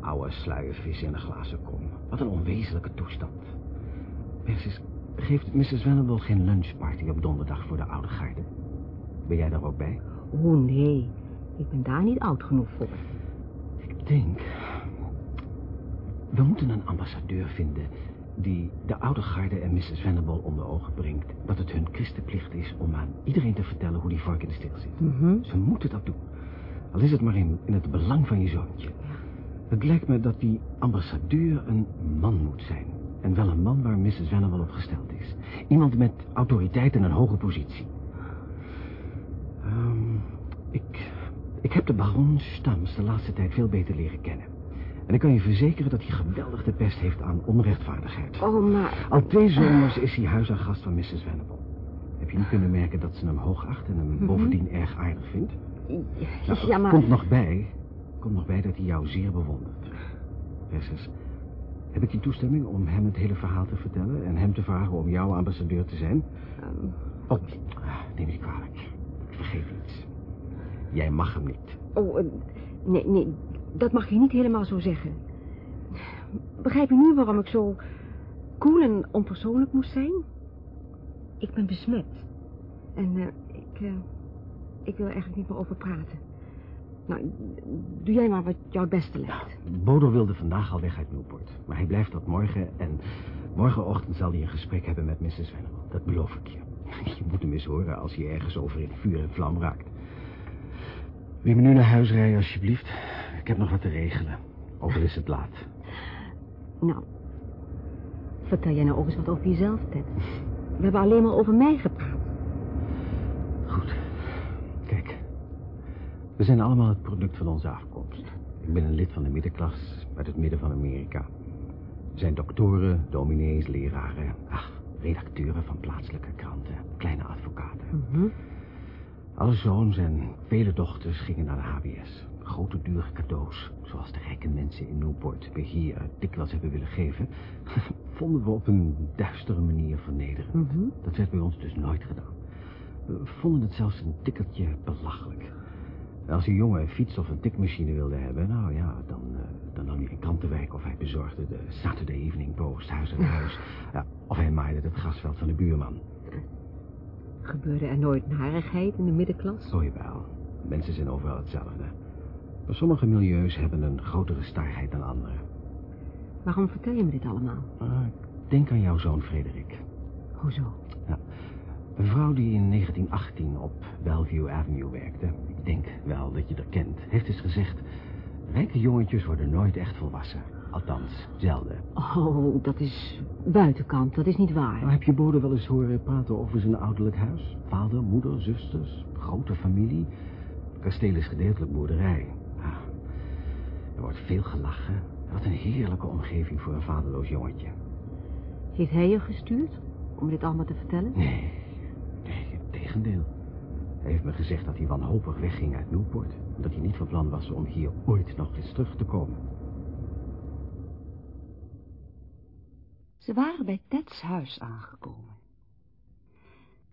oude sluiervis in een glazen kom. Wat een onwezenlijke toestand. Persis, geeft Mrs. Venable geen lunchparty op donderdag voor de oude garde? Ben jij daar ook bij? Oh, nee. Ik ben daar niet oud genoeg voor. Ik denk... We moeten een ambassadeur vinden... die de oude garde en Mrs. Venable onder ogen brengt... dat het hun christenplicht is om aan iedereen te vertellen... hoe die vork in de steel zit. Mhm. Ze moeten dat doen. Al is het maar in, in het belang van je zoontje. Het lijkt me dat die ambassadeur een man moet zijn. En wel een man waar Mrs. Venable op gesteld is. Iemand met autoriteit en een hoge positie. Ehm, ik, ik heb de baron Stams de laatste tijd veel beter leren kennen. En ik kan je verzekeren dat hij geweldig de pest heeft aan onrechtvaardigheid. Oh, maar... Al twee zomers is hij huisargast van Mrs. Venable. Heb je niet kunnen merken dat ze hem hoogacht en hem bovendien erg aardig vindt? Nou, ja, maar... Komt nog bij, komt nog bij dat hij jou zeer bewondert. Persis, heb ik je toestemming om hem het hele verhaal te vertellen... en hem te vragen om jouw ambassadeur te zijn? Ehm, Oh, neem je kwalijk. Ik vergeet iets. Jij mag hem niet. oh, eh, nee, nee. Dat mag je niet helemaal zo zeggen. Begrijp je nu waarom ik zo cool en onpersoonlijk moest zijn? Ik ben besmet. En eh, ik, eh, ik wil er eigenlijk niet meer over praten. Nou, doe jij maar wat jou het beste lijkt. Bodo wilde vandaag al weg uit Newport. Maar hij blijft tot morgen en morgenochtend zal hij een gesprek hebben met Mrs. Venable. Dat beloof ik je. Je moet hem eens horen als hij ergens over in vuur en vlam raakt. Wil je me nu naar huis rijden, alsjeblieft? Ik heb nog wat te regelen. Al is het laat. Nou, vertel jij nou ook eens wat over jezelf, Ted. We hebben alleen maar over mij gepraat. Goed. We zijn allemaal het product van onze afkomst. Ik ben een lid van de middenklas uit het midden van Amerika. We zijn doktoren, dominees, leraren. Ach, redacteuren van plaatselijke kranten. Kleine advocaten. Mhm. Alle zoons en vele dochters gingen naar de HBS. Grote dure cadeaus, zoals de rijke mensen in Newport bij hier dikwijls hebben willen geven, vonden we op een duistere manier vernederend. Mhm. Dat werd bij ons dus nooit gedaan. We vonden het zelfs een tikkeltje belachelijk. En als een jongen een fiets of een tikmachine wilde hebben, nou ja, dan, eh, dan nam hij een krantenwijk of hij bezorgde de Saturday Evening Post, huis aan huis. Ja, of hij maaide het grasveld van de buurman. Gebeurde er nooit narigheid in de middenklas? Oh jawel, mensen zijn overal hetzelfde. Maar sommige milieus hebben een grotere starheid dan andere. Waarom vertel je me dit allemaal? Ah, denk aan jouw zoon Frederik. Hoezo? Een vrouw die in 1918 op Bellevue Avenue werkte, ik denk wel dat je haar kent, heeft eens gezegd Rijke jongetjes worden nooit echt volwassen. Althans, zelden. Oh, dat is buitenkant, dat is niet waar. Nou, heb je Bodo wel eens horen praten over zijn ouderlijk huis? Vader, moeder, zusters, grote familie. Het kasteel is gedeeltelijk boerderij. Ah, er wordt veel gelachen. Wat een heerlijke omgeving voor een vaderloos jongetje. Heeft hij je gestuurd om dit allemaal te vertellen? Nee, tegendeel. Hij heeft me gezegd dat hij wanhopig wegging uit Newport. En dat hij niet van plan was om hier ooit nog eens terug te komen. Ze waren bij Ted's huis aangekomen.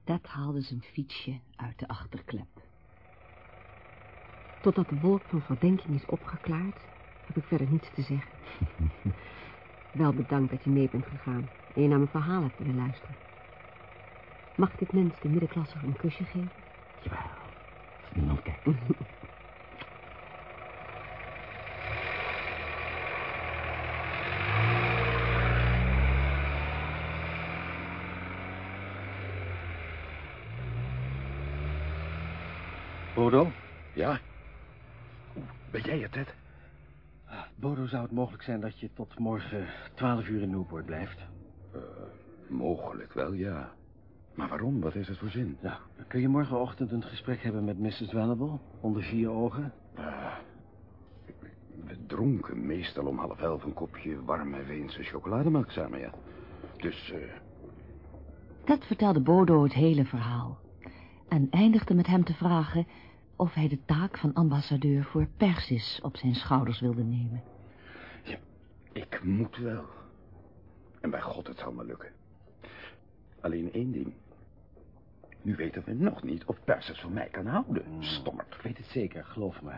Ted haalde zijn fietsje uit de achterklep. Totdat de wolk van verdenking is opgeklaard, heb ik verder niets te zeggen. Wel bedankt dat je mee bent gegaan en je naar mijn verhaal hebt willen luisteren. Mag ik dit mens, de middenklasse, een kusje geven? Jawel, als niemand kijkt. Bodo? Ja? Ben jij het, Ted? Bodo, zou het mogelijk zijn dat je tot morgen 12 uur in Newport blijft? Uh, mogelijk wel, ja. Maar waarom? Wat is het voor zin? Nou, kun je morgenochtend een gesprek hebben met Mrs. Venable, onder vier ogen? Uh, we dronken meestal om half elf een kopje warme Weense chocolademelk samen, ja. Dus, eh... Uh... Ted vertelde Bodo het hele verhaal. En eindigde met hem te vragen of hij de taak van ambassadeur voor Persis op zijn schouders wilde nemen. Ja, ik moet wel. En bij God, het zal me lukken. Alleen één ding. Nu weten we nog niet of Persis van mij kan houden. Stommerd. Ik weet het zeker, geloof me.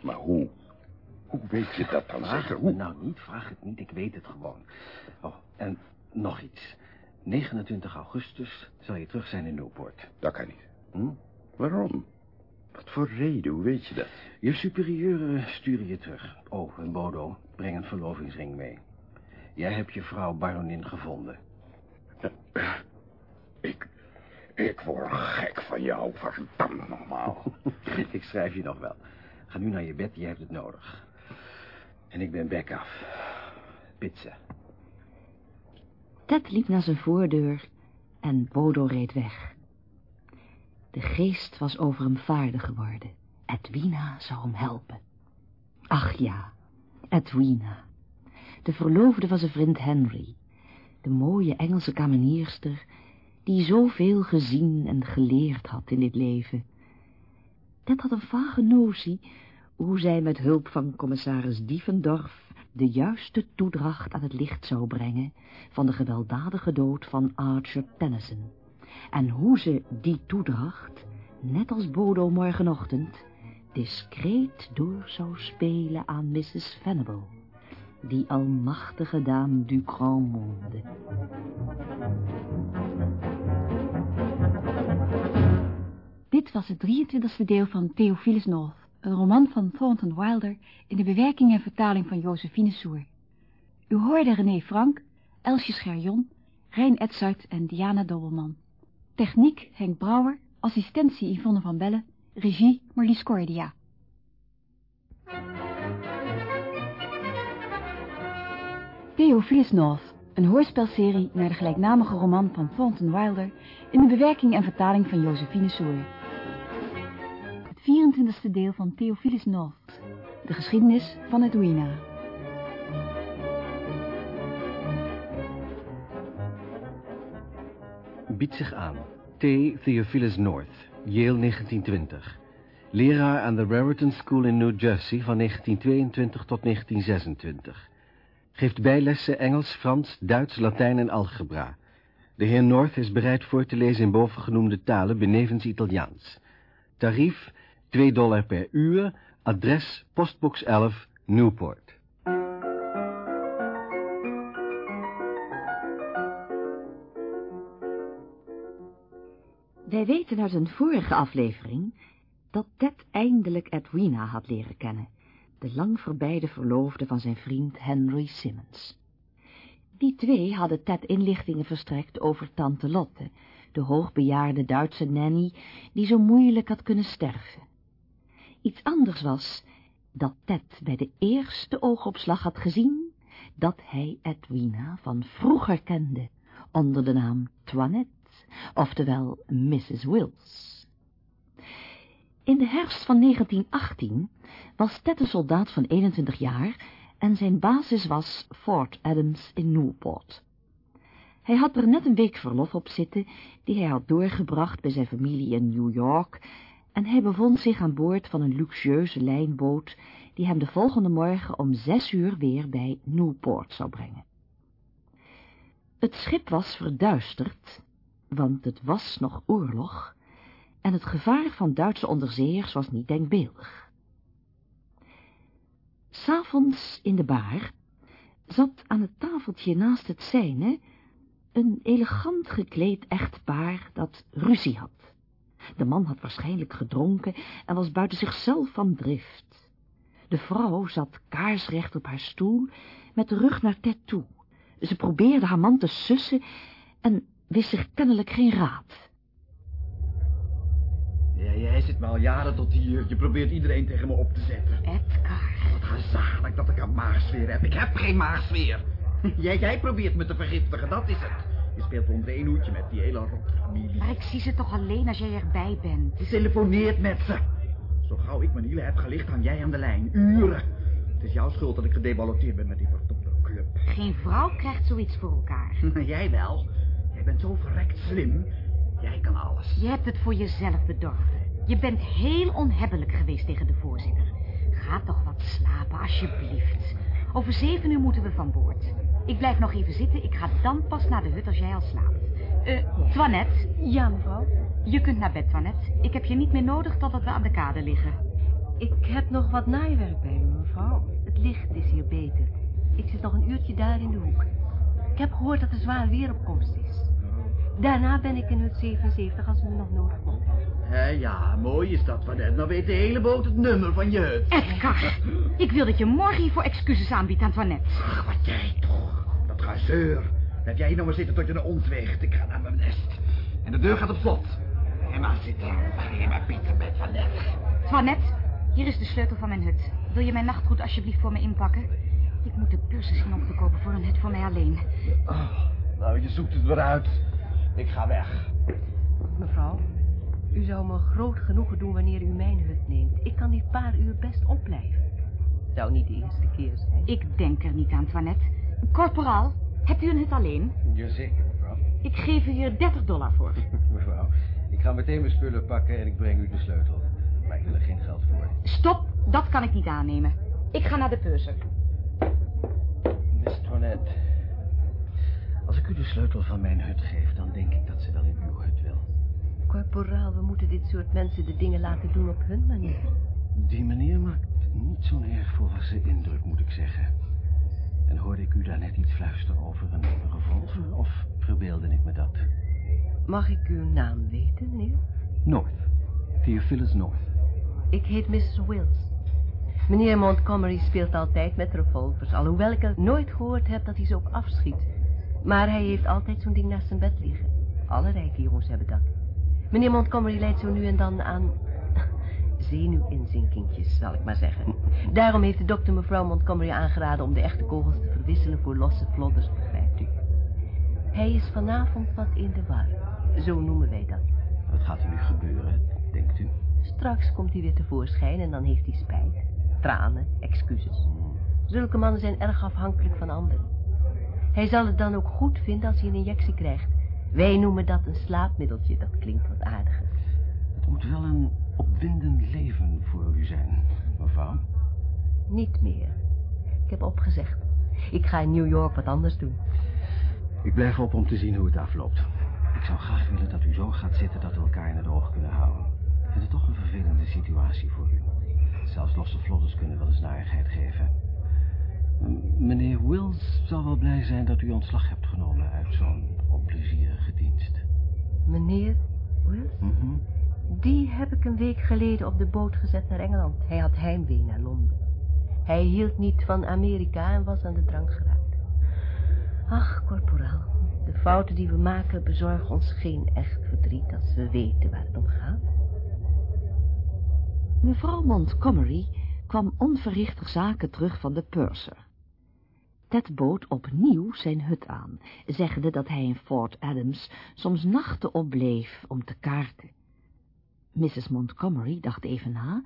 Maar hoe? Hoe weet je dat dan vraag zeker? Hoe? Nou niet, vraag het niet. Ik weet het gewoon. Oh, en nog iets. 29 augustus zal je terug zijn in Newport. Dat kan niet. Hm? Waarom? Wat voor reden, hoe weet je dat? Je superieuren sturen je terug. Oh, en Bodo, breng een verlovingsring mee. Jij hebt je vrouw baronin gevonden. Ik, ik word gek van jou, verdammt normaal. ik schrijf je nog wel. Ga nu naar je bed, je hebt het nodig. En ik ben bek af. Pizza. Ted liep naar zijn voordeur en Bodo reed weg. De geest was over hem vaardig geworden. Edwina zou hem helpen. Ach ja, Edwina. De verloofde van zijn vriend Henry. De mooie Engelse kamenierster, die zoveel gezien en geleerd had in dit leven. Ted had een vage notie hoe zij met hulp van commissaris Dievendorf de juiste toedracht aan het licht zou brengen van de gewelddadige dood van Archer Tennyson. En hoe ze die toedracht, net als Bodo morgenochtend, discreet door zou spelen aan Mrs. Venable, die almachtige dame du grand monde. Dit was het 23e deel van Theophilus North, een roman van Thornton Wilder in de bewerking en vertaling van Josephine Soer. U hoorde René Frank, Elsje Scherjon, Rijn Edzard en Diana Dobbelman. Techniek Henk Brouwer, assistentie Yvonne van Bellen, regie Marlies Cordia. Theophilus North, een hoorspelserie naar de gelijknamige roman van Thornton Wilder in de bewerking en vertaling van Josephine Soer. Het 24e deel van Theophilus North, de geschiedenis van Edwina. Biedt zich aan. T. Theophilus North, Yale 1920. Leraar aan de Raritan School in New Jersey van 1922 tot 1926. Geeft bijlessen Engels, Frans, Duits, Latijn en algebra. De heer North is bereid voor te lezen in bovengenoemde talen benevens Italiaans. Tarief 2 dollar per uur, adres postbox 11, Newport. Wij weten uit een vorige aflevering dat Ted eindelijk Edwina had leren kennen, de lang verbijde verloofde van zijn vriend Henry Simmons. Die twee hadden Ted inlichtingen verstrekt over tante Lotte, de hoogbejaarde Duitse nanny die zo moeilijk had kunnen sterven. Iets anders was dat Ted bij de eerste oogopslag had gezien dat hij Edwina van vroeger kende, onder de naam Toinette, oftewel Mrs. Wills. In de herfst van 1918 was Ted een soldaat van 21 jaar en zijn basis was Fort Adams in Newport. Hij had er net een week verlof op zitten, die hij had doorgebracht bij zijn familie in New York, en hij bevond zich aan boord van een luxueuze lijnboot, die hem de volgende morgen om zes uur weer bij Newport zou brengen. Het schip was verduisterd, want het was nog oorlog, en het gevaar van Duitse onderzeeërs was niet denkbeeldig. S'avonds in de baar zat aan het tafeltje naast het zijne een elegant gekleed echtpaar dat ruzie had. De man had waarschijnlijk gedronken en was buiten zichzelf van drift. De vrouw zat kaarsrecht op haar stoel met de rug naar Ted toe. Ze probeerde haar man te sussen en wist zich kennelijk geen raad. Ja, jij zit me al jaren tot hier. Je probeert iedereen tegen me op te zetten. Edgar. Wat gezagelijk dat ik een maagsfeer heb. Ik heb geen maagsfeer. Jij, jij probeert me te vergiftigen, dat is het. Je speelt onder één hoedje met die hele rotfamilie. Maar ik zie ze toch alleen als jij erbij bent. Je telefoneert met ze. Zo gauw ik mijn hielen heb gelicht, hang jij aan de lijn. Uren. Het is jouw schuld dat ik gedeballoteerd ben met die verdomde club. Geen vrouw krijgt zoiets voor elkaar. jij wel. Jij bent zo verrekt slim. Jij kan alles. Je hebt het voor jezelf bedorven. Je bent heel onhebbelijk geweest tegen de voorzitter. Ga toch wat slapen, alsjeblieft. Over zeven uur moeten we van boord. Ik blijf nog even zitten. Ik ga dan pas naar de hut als jij al slaapt. Eh, uh, Toinette. Ja, mevrouw? Je kunt naar bed, Toinette. Ik heb je niet meer nodig totdat we aan de kade liggen. Ik heb nog wat naaiwerk bij me, mevrouw. Het licht is hier beter. Ik zit nog een uurtje daar in de hoek. Ik heb gehoord dat er zwaar weer op komst is. Daarna ben ik in hut 77 als u me nog nodig komt. Hé, ja, mooi is dat, Vadet. Nou weet de hele boot het nummer van je hut. Edgar, ik wil dat je morgen hiervoor excuses aanbiedt aan Toinette. Ach, wat jij toch. Dat gezeur. Blijf jij hier nou maar zitten tot je naar ons weegt. Ik ga naar mijn nest. En de deur gaat op slot. En maar zitten. Waar maar Pieter met Vadet. Toinette, hier is de sleutel van mijn hut. Wil je mijn nachtgoed alsjeblieft voor me inpakken? Ik moet de pursen zien op te kopen voor een hut voor mij alleen. Oh, nou, je zoekt het weer uit. Ik ga weg. Mevrouw, u zou me groot genoegen doen wanneer u mijn hut neemt. Ik kan die paar uur best opblijven. Zou niet de eerste keer zijn. Ik denk er niet aan, Toinette. Corporaal, hebt u een hut alleen? Jazeker, mevrouw. Ik geef u hier 30 dollar voor. mevrouw, ik ga meteen mijn spullen pakken en ik breng u de sleutel. Maar ik wil er geen geld voor. Stop, dat kan ik niet aannemen. Ik ga naar de purser. Miss Toinette, als ik u de sleutel van mijn hut geef, dan denk ik dat ze Corporaal, we moeten dit soort mensen de dingen laten doen op hun manier. Die meneer maakt niet zo'n erg volwassen indruk, moet ik zeggen. En hoorde ik u daar net iets fluisteren over een revolver, of verbeelde ik me dat? Mag ik uw naam weten, meneer? North. Theophilus North. Ik heet Mrs. Wills. Meneer Montgomery speelt altijd met revolvers, alhoewel ik er nooit gehoord heb dat hij ze ook afschiet. Maar hij heeft altijd zo'n ding naast zijn bed liggen. Alle rijke jongens hebben dat. Meneer Montgomery leidt zo nu en dan aan zenuwinzinkingjes, zal ik maar zeggen. Daarom heeft de dokter mevrouw Montgomery aangeraden om de echte kogels te verwisselen voor losse vlodders, begrijpt u. Hij is vanavond wat in de war. Zo noemen wij dat. Wat gaat er nu gebeuren, denkt u? Straks komt hij weer tevoorschijn en dan heeft hij spijt. Tranen, excuses. Zulke mannen zijn erg afhankelijk van anderen. Hij zal het dan ook goed vinden als hij een injectie krijgt. Wij noemen dat een slaapmiddeltje. Dat klinkt wat aardiger. Het moet wel een opwindend leven voor u zijn, mevrouw. Niet meer. Ik heb opgezegd. Ik ga in New York wat anders doen. Ik blijf op om te zien hoe het afloopt. Ik zou graag willen dat u zo gaat zitten dat we elkaar in het oog kunnen houden. Ik vind het toch een vervelende situatie voor u. Zelfs losse vlodders kunnen wel eens narigheid geven. M meneer Wills zal wel blij zijn dat u ontslag hebt genomen uit zo'n onplezierige dienst. Meneer Wills? Mm -hmm. Die heb ik een week geleden op de boot gezet naar Engeland. Hij had heimwee naar Londen. Hij hield niet van Amerika en was aan de drank geraakt. Ach, corporaal, de fouten die we maken bezorgen ons geen echt verdriet als we weten waar het om gaat. Mevrouw Montgomery kwam onverrichtig zaken terug van de purser. Ted bood opnieuw zijn hut aan, zeggende dat hij in Fort Adams soms nachten opbleef om te kaarten. Mrs. Montgomery dacht even na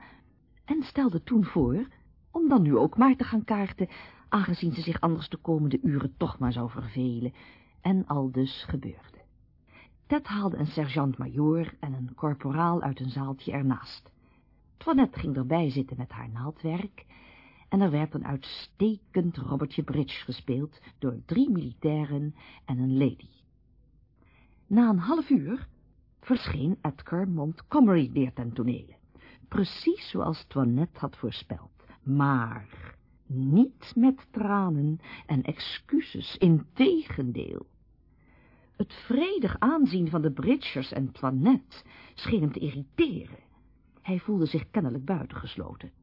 en stelde toen voor om dan nu ook maar te gaan kaarten, aangezien ze zich anders de komende uren toch maar zou vervelen, en al dus gebeurde. Ted haalde een sergeant-majoor en een korporaal uit een zaaltje ernaast. Toinette ging erbij zitten met haar naaldwerk, en er werd een uitstekend robbertje bridge gespeeld door drie militairen en een lady. Na een half uur verscheen Edgar Montgomery weer ten tonele, precies zoals Toinette had voorspeld, maar niet met tranen en excuses, in tegendeel. Het vredig aanzien van de Bridgers en Toinette scheen hem te irriteren. Hij voelde zich kennelijk buitengesloten.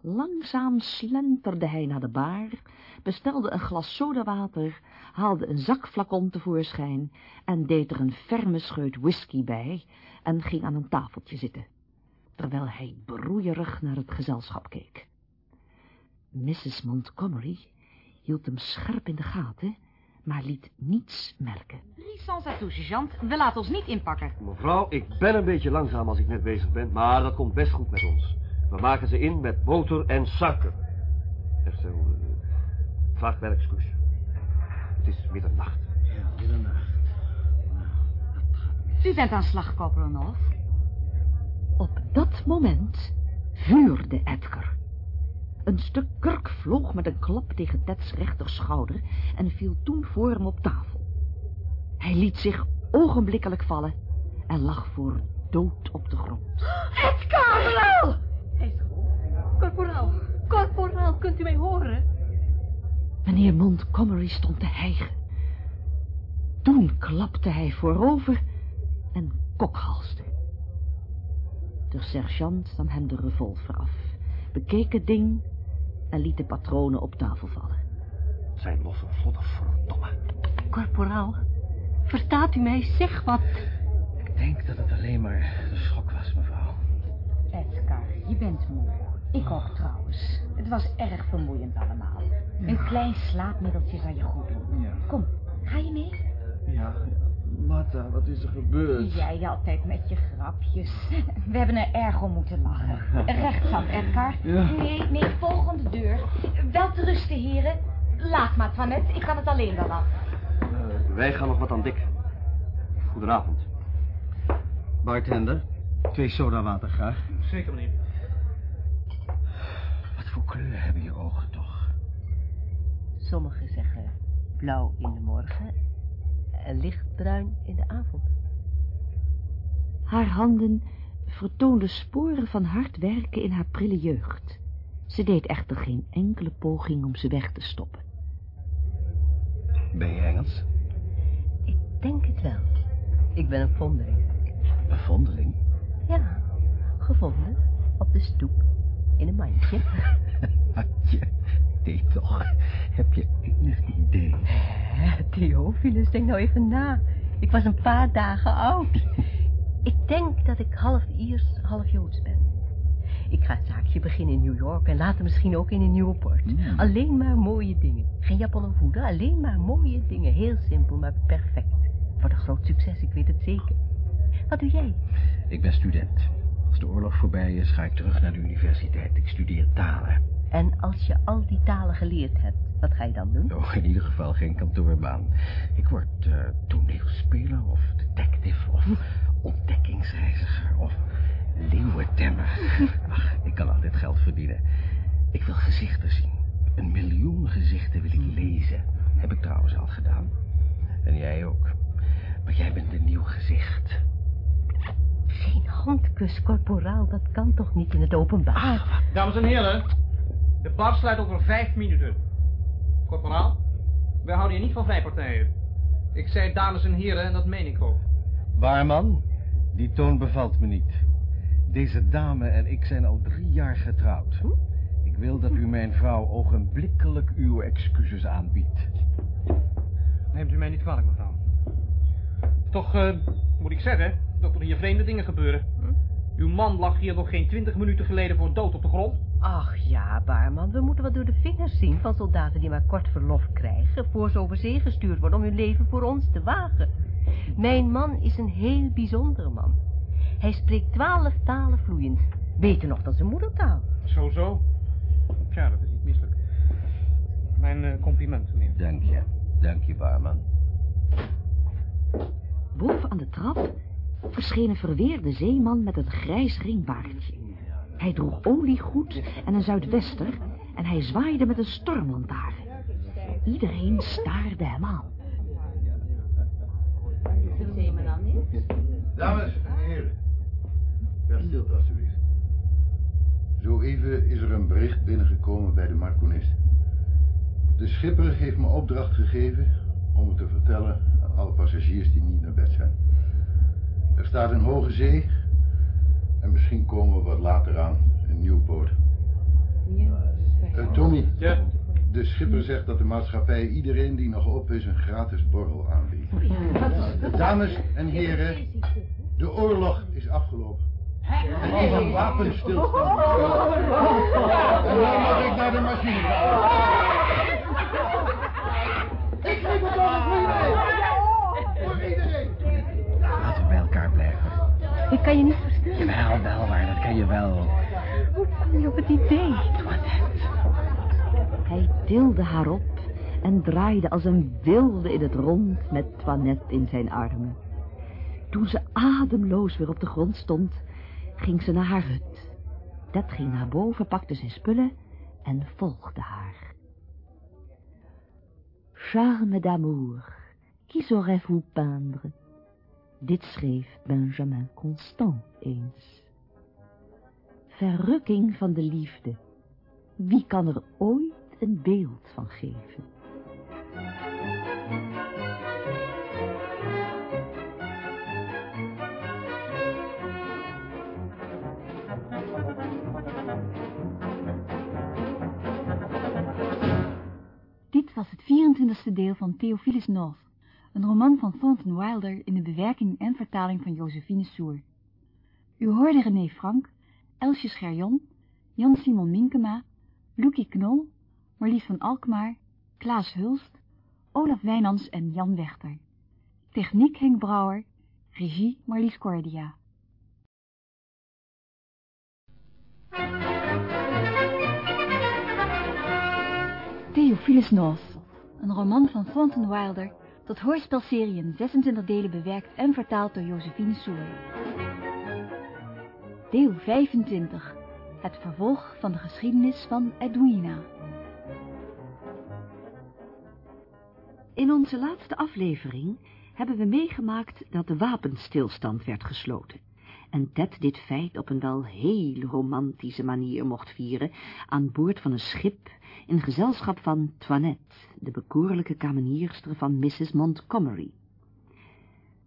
Langzaam slenterde hij naar de bar, bestelde een glas sodawater, haalde een zakflacon tevoorschijn en deed er een ferme scheut whisky bij en ging aan een tafeltje zitten, terwijl hij broeierig naar het gezelschap keek. Mrs. Montgomery hield hem scherp in de gaten, maar liet niets merken. Sans à. We laten ons niet inpakken. Mevrouw, ik ben een beetje langzaam als ik net bezig ben, maar dat komt best goed met ons. We maken ze in met boter en suiker. Echt zo, vraag mijn excuus. Het is middernacht. Ja, middernacht. U bent aan slag, North. Op dat moment vuurde Edgar. Een stuk kurk vloog met een klap tegen Ted's rechterschouder en viel toen voor hem op tafel. Hij liet zich ogenblikkelijk vallen en lag voor dood op de grond. Edgar! Corporaal, corporaal, kunt u mij horen? Meneer Montgomery stond te hijgen. Toen klapte hij voorover en kokhalste. De sergeant nam hem de revolver af, bekeek het ding en liet de patronen op tafel vallen. Zijn losse vlodder, verdomme. Corporaal, verstaat u mij? Zeg wat. Ik denk dat het alleen maar de schok was, mevrouw. Edgar, je bent moe. Ik ook trouwens. Het was erg vermoeiend allemaal. Een klein slaapmiddeltje zou je goed doen. Ja. Kom, ga je mee? Ja, Martha, wat is er gebeurd? Jij altijd met je grapjes. We hebben er erg om moeten lachen. Rechtsaf, Edgar. Ja. Nee, nee, volgende deur. Wel te rusten, heren. Laat maar, Toinette. Ik kan het alleen wel af. Uh, wij gaan nog wat aan dik. Goedenavond. Bartender, twee sodawater graag. Zeker, meneer. Voor kleur hebben je ogen toch? Sommigen zeggen blauw in de morgen en lichtbruin in de avond. Haar handen vertoonden sporen van hard werken in haar prille jeugd. Ze deed echter geen enkele poging om ze weg te stoppen. Ben je Engels? Ik denk het wel. Ik ben een vondeling. Een vondeling? Ja, gevonden op de stoep in een mandje. Handje, nee toch. Heb je enig idee? Theophilus, denk nou even na. Ik was een paar dagen oud. ik denk dat ik half Iers, half Joods ben. Ik ga het zaakje beginnen in New York en later misschien ook in een Newport. Mm. Alleen maar mooie dingen. Geen Japan of hoeden, alleen maar mooie dingen. Heel simpel, maar perfect. Wordt een groot succes, ik weet het zeker. Wat doe jij? Ik ben student. Als de oorlog voorbij is, ga ik terug naar de universiteit. Ik studeer talen. En als je al die talen geleerd hebt, wat ga je dan doen? Oh, in ieder geval geen kantoorbaan. Ik word eh, toneelspeler of detective of ontdekkingsreiziger of leeuwentemmer. Ach, ik kan altijd geld verdienen. Ik wil gezichten zien. Een miljoen gezichten wil ik lezen. Heb ik trouwens al gedaan. En jij ook. Maar jij bent een nieuw gezicht. Geen handkus, corporaal, dat kan toch niet in het openbaar? Dames en heren, de bar sluit over vijf minuten. Corporaal, wij houden hier niet van vrijpartijen. Ik zei dames en heren en dat meen ik ook. Barman, die toon bevalt me niet. Deze dame en ik zijn al drie jaar getrouwd. Ik wil dat u mijn vrouw ogenblikkelijk uw excuses aanbiedt. Neemt u mij niet kwalijk, mevrouw. Toch, eh, moet ik zeggen, dat er hier vreemde dingen gebeuren. Uw man lag hier nog geen twintig minuten geleden voor dood op de grond. Ach ja, baarman, we moeten wat door de vingers zien van soldaten die maar kort verlof krijgen... voor ze over zee gestuurd worden om hun leven voor ons te wagen. Mijn man is een heel bijzondere man. Hij spreekt twaalf talen vloeiend. Beter nog dan zijn moedertaal. Zo, zo. Ja, dat is niet misselijk. Mijn uh, compliment, meneer. Dank je. Dank je, barman. Boven aan de trap verscheen een verweerde zeeman met een grijs ringbaardje. Hij droeg oliegoed en een zuidwester en hij zwaaide met een stormlantaarn. Iedereen staarde hem aan. De zeeman dan niet? Dames en heren, ver stilte alstublieft. Zo even is er een bericht binnengekomen bij de Marconist. De schipper heeft me opdracht gegeven om het te vertellen aan alle passagiers die niet naar bed zijn. Er staat een hoge zee en misschien komen we wat later aan in Newport. Uh, Tommy, ja? de schipper zegt dat de maatschappij iedereen die nog op is een gratis borrel aanbiedt. Dames en heren, de oorlog is afgelopen. Er is een wapenstilstand. En dan mag ik naar de machine Ik geef het door voor iedereen. Ik kan je niet verstaan. Jawel, wel maar, dat kan je wel. Hoe kwam je op het idee? Hij tilde haar op en draaide als een wilde in het rond met Toinette in zijn armen. Toen ze ademloos weer op de grond stond, ging ze naar haar hut. Dat ging naar boven, pakte zijn spullen en volgde haar. Charme d'amour, qui saurait vous peindre? Dit schreef Benjamin Constant eens. Verrukking van de liefde. Wie kan er ooit een beeld van geven? Dit was het 24e deel van Theophilus North, een roman van Thornton Wilder in de bewerking en vertaling van Josephine Soer. U hoorde René Frank, Elsje Scherjon, Jan-Simon Minkema, Loekie Knol, Marlies van Alkmaar, Klaas Hulst, Olaf Wijnands en Jan Wechter. Techniek Henk Brouwer, regie Marlies Cordia. Theophilus North, een roman van Thornton Wilder, tot hoorspelserie in 26 delen bewerkt en vertaald door Josephine Soer. Deel 25, het vervolg van de geschiedenis van Edwina. In onze laatste aflevering hebben we meegemaakt dat de wapenstilstand werd gesloten. En Ted dit feit op een wel heel romantische manier mocht vieren aan boord van een schip in gezelschap van Toinette, de bekoorlijke kamenierster van Mrs. Montgomery.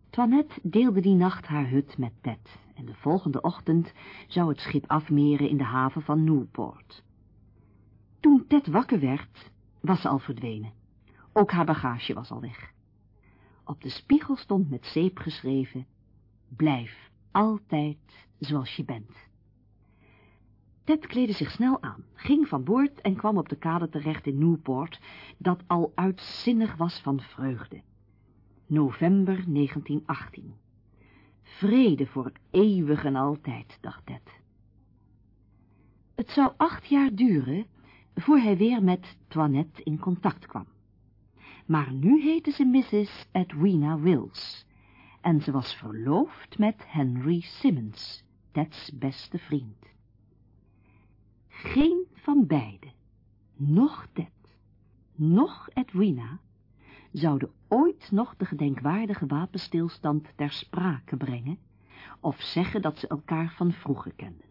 Toinette deelde die nacht haar hut met Ted en de volgende ochtend zou het schip afmeren in de haven van Newport. Toen Ted wakker werd, was ze al verdwenen. Ook haar bagage was al weg. Op de spiegel stond met zeep geschreven, blijf altijd zoals je bent. Ted kleedde zich snel aan, ging van boord en kwam op de kade terecht in Newport, dat al uitzinnig was van vreugde. November 1918. Vrede voor eeuwig en altijd, dacht Ted. Het zou acht jaar duren, voor hij weer met Toinette in contact kwam. Maar nu heette ze Mrs. Edwina Wills, en ze was verloofd met Henry Simmons, Ted's beste vriend. Geen van beiden, noch Ted, noch Edwina, zouden ooit nog de gedenkwaardige wapenstilstand ter sprake brengen, of zeggen dat ze elkaar van vroeger kenden.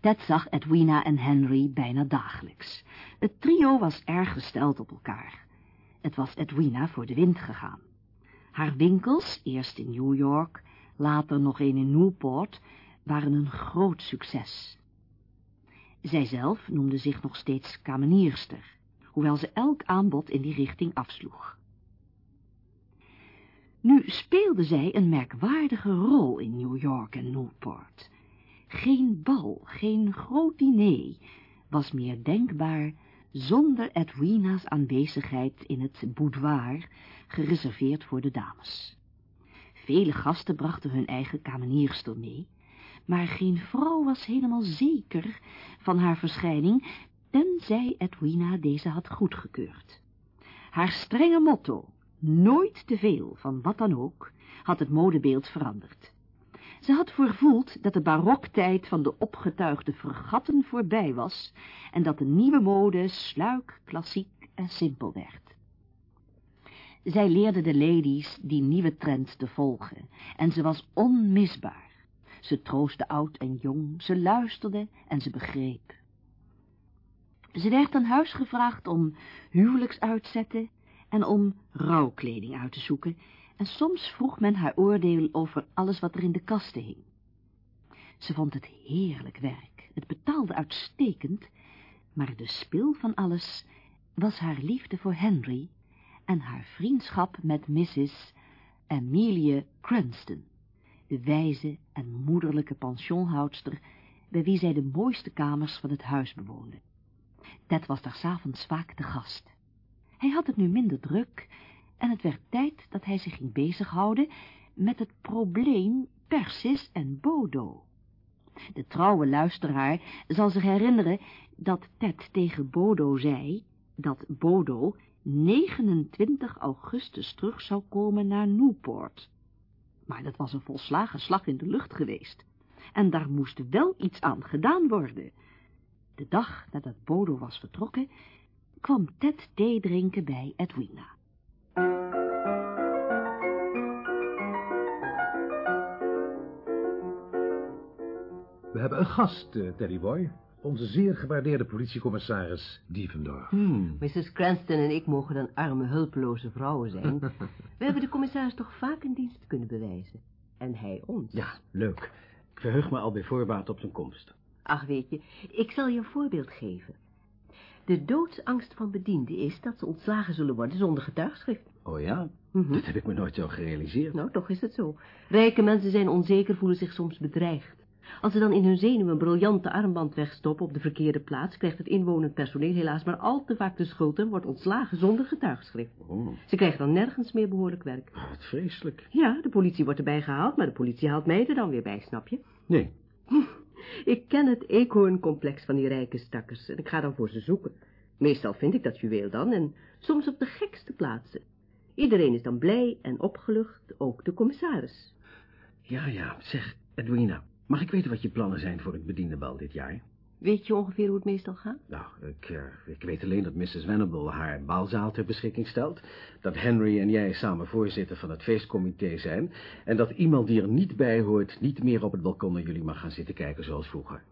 Ted zag Edwina en Henry bijna dagelijks. Het trio was erg gesteld op elkaar. Het was Edwina voor de wind gegaan. Haar winkels, eerst in New York, later nog een in Newport, waren een groot succes. Zijzelf noemde zich nog steeds kamenierster, hoewel ze elk aanbod in die richting afsloeg. Nu speelde zij een merkwaardige rol in New York en Newport. Geen bal, geen groot diner was meer denkbaar zonder Edwina's aanwezigheid in het boudoir, gereserveerd voor de dames. Vele gasten brachten hun eigen kamenierster mee, maar geen vrouw was helemaal zeker van haar verschijning, tenzij Edwina deze had goedgekeurd. Haar strenge motto, nooit te veel van wat dan ook, had het modebeeld veranderd. Ze had voorvoeld dat de baroktijd van de opgetuigde vergatten voorbij was en dat de nieuwe mode sluik, klassiek en simpel werd. Zij leerde de ladies die nieuwe trend te volgen en ze was onmisbaar. Ze troostte oud en jong, ze luisterde en ze begreep. Ze werd aan huis gevraagd om huwelijksuitzetten en om rouwkleding uit te zoeken en soms vroeg men haar oordeel over alles wat er in de kasten hing. Ze vond het heerlijk werk, het betaalde uitstekend, maar de spil van alles was haar liefde voor Henry en haar vriendschap met Mrs. Amelia Cranston, de wijze en moederlijke pensionhoudster, bij wie zij de mooiste kamers van het huis bewoonde. Ted was daar s'avonds vaak de gast. Hij had het nu minder druk en het werd tijd dat hij zich ging bezighouden met het probleem Persis en Bodo. De trouwe luisteraar zal zich herinneren dat Ted tegen Bodo zei dat Bodo 29 augustus terug zou komen naar Newport. Maar dat was een volslagen slag in de lucht geweest. En daar moest wel iets aan gedaan worden. De dag nadat Bodo was vertrokken, kwam Ted thee drinken bij Edwina. We hebben een gast, uh, Teddyboy. Onze zeer gewaardeerde politiecommissaris Dievendorf. Hmm. Mrs. Cranston en ik mogen dan arme, hulpeloze vrouwen zijn. We hebben de commissaris toch vaak een dienst kunnen bewijzen. En hij ons. Ja, leuk. Ik verheug me al bij voorbaat op zijn komst. Ach, weet je, ik zal je een voorbeeld geven. De doodsangst van bedienden is dat ze ontslagen zullen worden zonder getuigschrift. Oh ja? Mm Dat heb ik me nooit zo gerealiseerd. Nou, toch is het zo. Rijke mensen zijn onzeker, voelen zich soms bedreigd. Als ze dan in hun zenuwen een briljante armband wegstoppen op de verkeerde plaats, krijgt het inwonend personeel helaas maar al te vaak de schuld en wordt ontslagen zonder getuigschrift. Oh. Ze krijgen dan nergens meer behoorlijk werk. Oh, wat vreselijk. Ja, de politie wordt erbij gehaald, maar de politie haalt mij er dan weer bij, snap je? Nee. Ik ken het eekhoorncomplex van die rijke stakkers en ik ga dan voor ze zoeken. Meestal vind ik dat juweel dan en soms op de gekste plaatsen. Iedereen is dan blij en opgelucht, ook de commissaris. Ja, ja, zeg, Edwina, mag ik weten wat je plannen zijn voor het bediendenbal dit jaar? Weet je ongeveer hoe het meestal gaat? Nou, ik, uh, ik weet alleen dat Mrs. Venable haar balzaal ter beschikking stelt, dat Henry en jij samen voorzitter van het feestcomité zijn, en dat iemand die er niet bij hoort niet meer op het balkon naar jullie mag gaan zitten kijken zoals vroeger.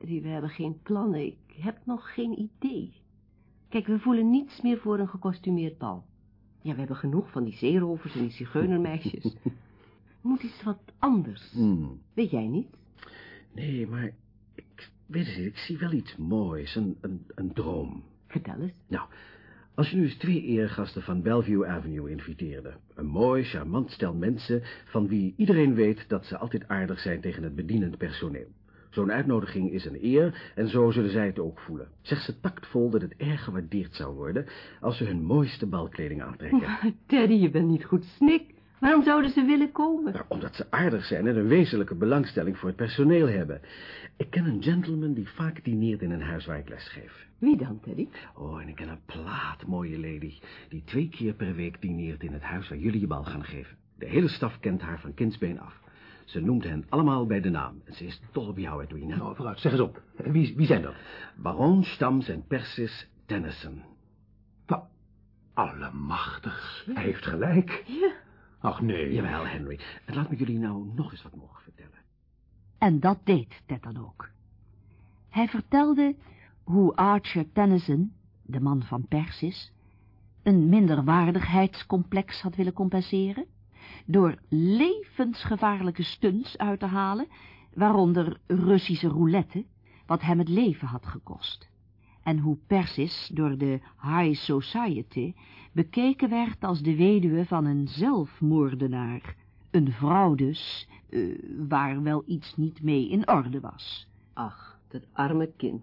Daddy, we hebben geen plannen. Ik heb nog geen idee. Kijk, we voelen niets meer voor een gekostumeerd bal. Ja, we hebben genoeg van die zeerovers en die zigeunermeisjes. Moet iets wat anders. Hmm. Weet jij niet? Nee, maar ik weet het niet. Ik zie wel iets moois. Een, een, een droom. Vertel eens. Nou, als je nu eens twee eregasten van Bellevue Avenue inviteerde. Een mooi, charmant stel mensen van wie iedereen weet dat ze altijd aardig zijn tegen het bedienend personeel. Zo'n uitnodiging is een eer en zo zullen zij het ook voelen. Zeg ze tactvol dat het erg gewaardeerd zou worden als ze hun mooiste balkleding aantrekken. Teddy, je bent niet goed snik. Waarom zouden ze willen komen? Nou, omdat ze aardig zijn en een wezenlijke belangstelling voor het personeel hebben. Ik ken een gentleman die vaak dineert in een huis waar ik les geef. Wie dan, Teddy? Oh, en ik ken een plaat mooie lady die twee keer per week dineert in het huis waar jullie je bal gaan geven. De hele staf kent haar van kindsbeen af. Ze noemt hen allemaal bij de naam. En ze is dol op jou, Edwina. Nou, vooruit, zeg eens op. Wie, wie zijn dat? Baron Stams en Persis Tennyson. Nou, allemachtig. Hij heeft gelijk. Ja. Ach, nee. Jawel, Henry. En laat me jullie nou nog eens wat mogen vertellen. En dat deed Ted dan ook. Hij vertelde hoe Archer Tennyson, de man van Persis, een minderwaardigheidscomplex had willen compenseren door levensgevaarlijke stunts uit te halen, waaronder Russische roulette, wat hem het leven had gekost. En hoe Persis door de high society bekeken werd als de weduwe van een zelfmoordenaar, Een vrouw dus, eh, waar wel iets niet mee in orde was. Ach, dat arme kind.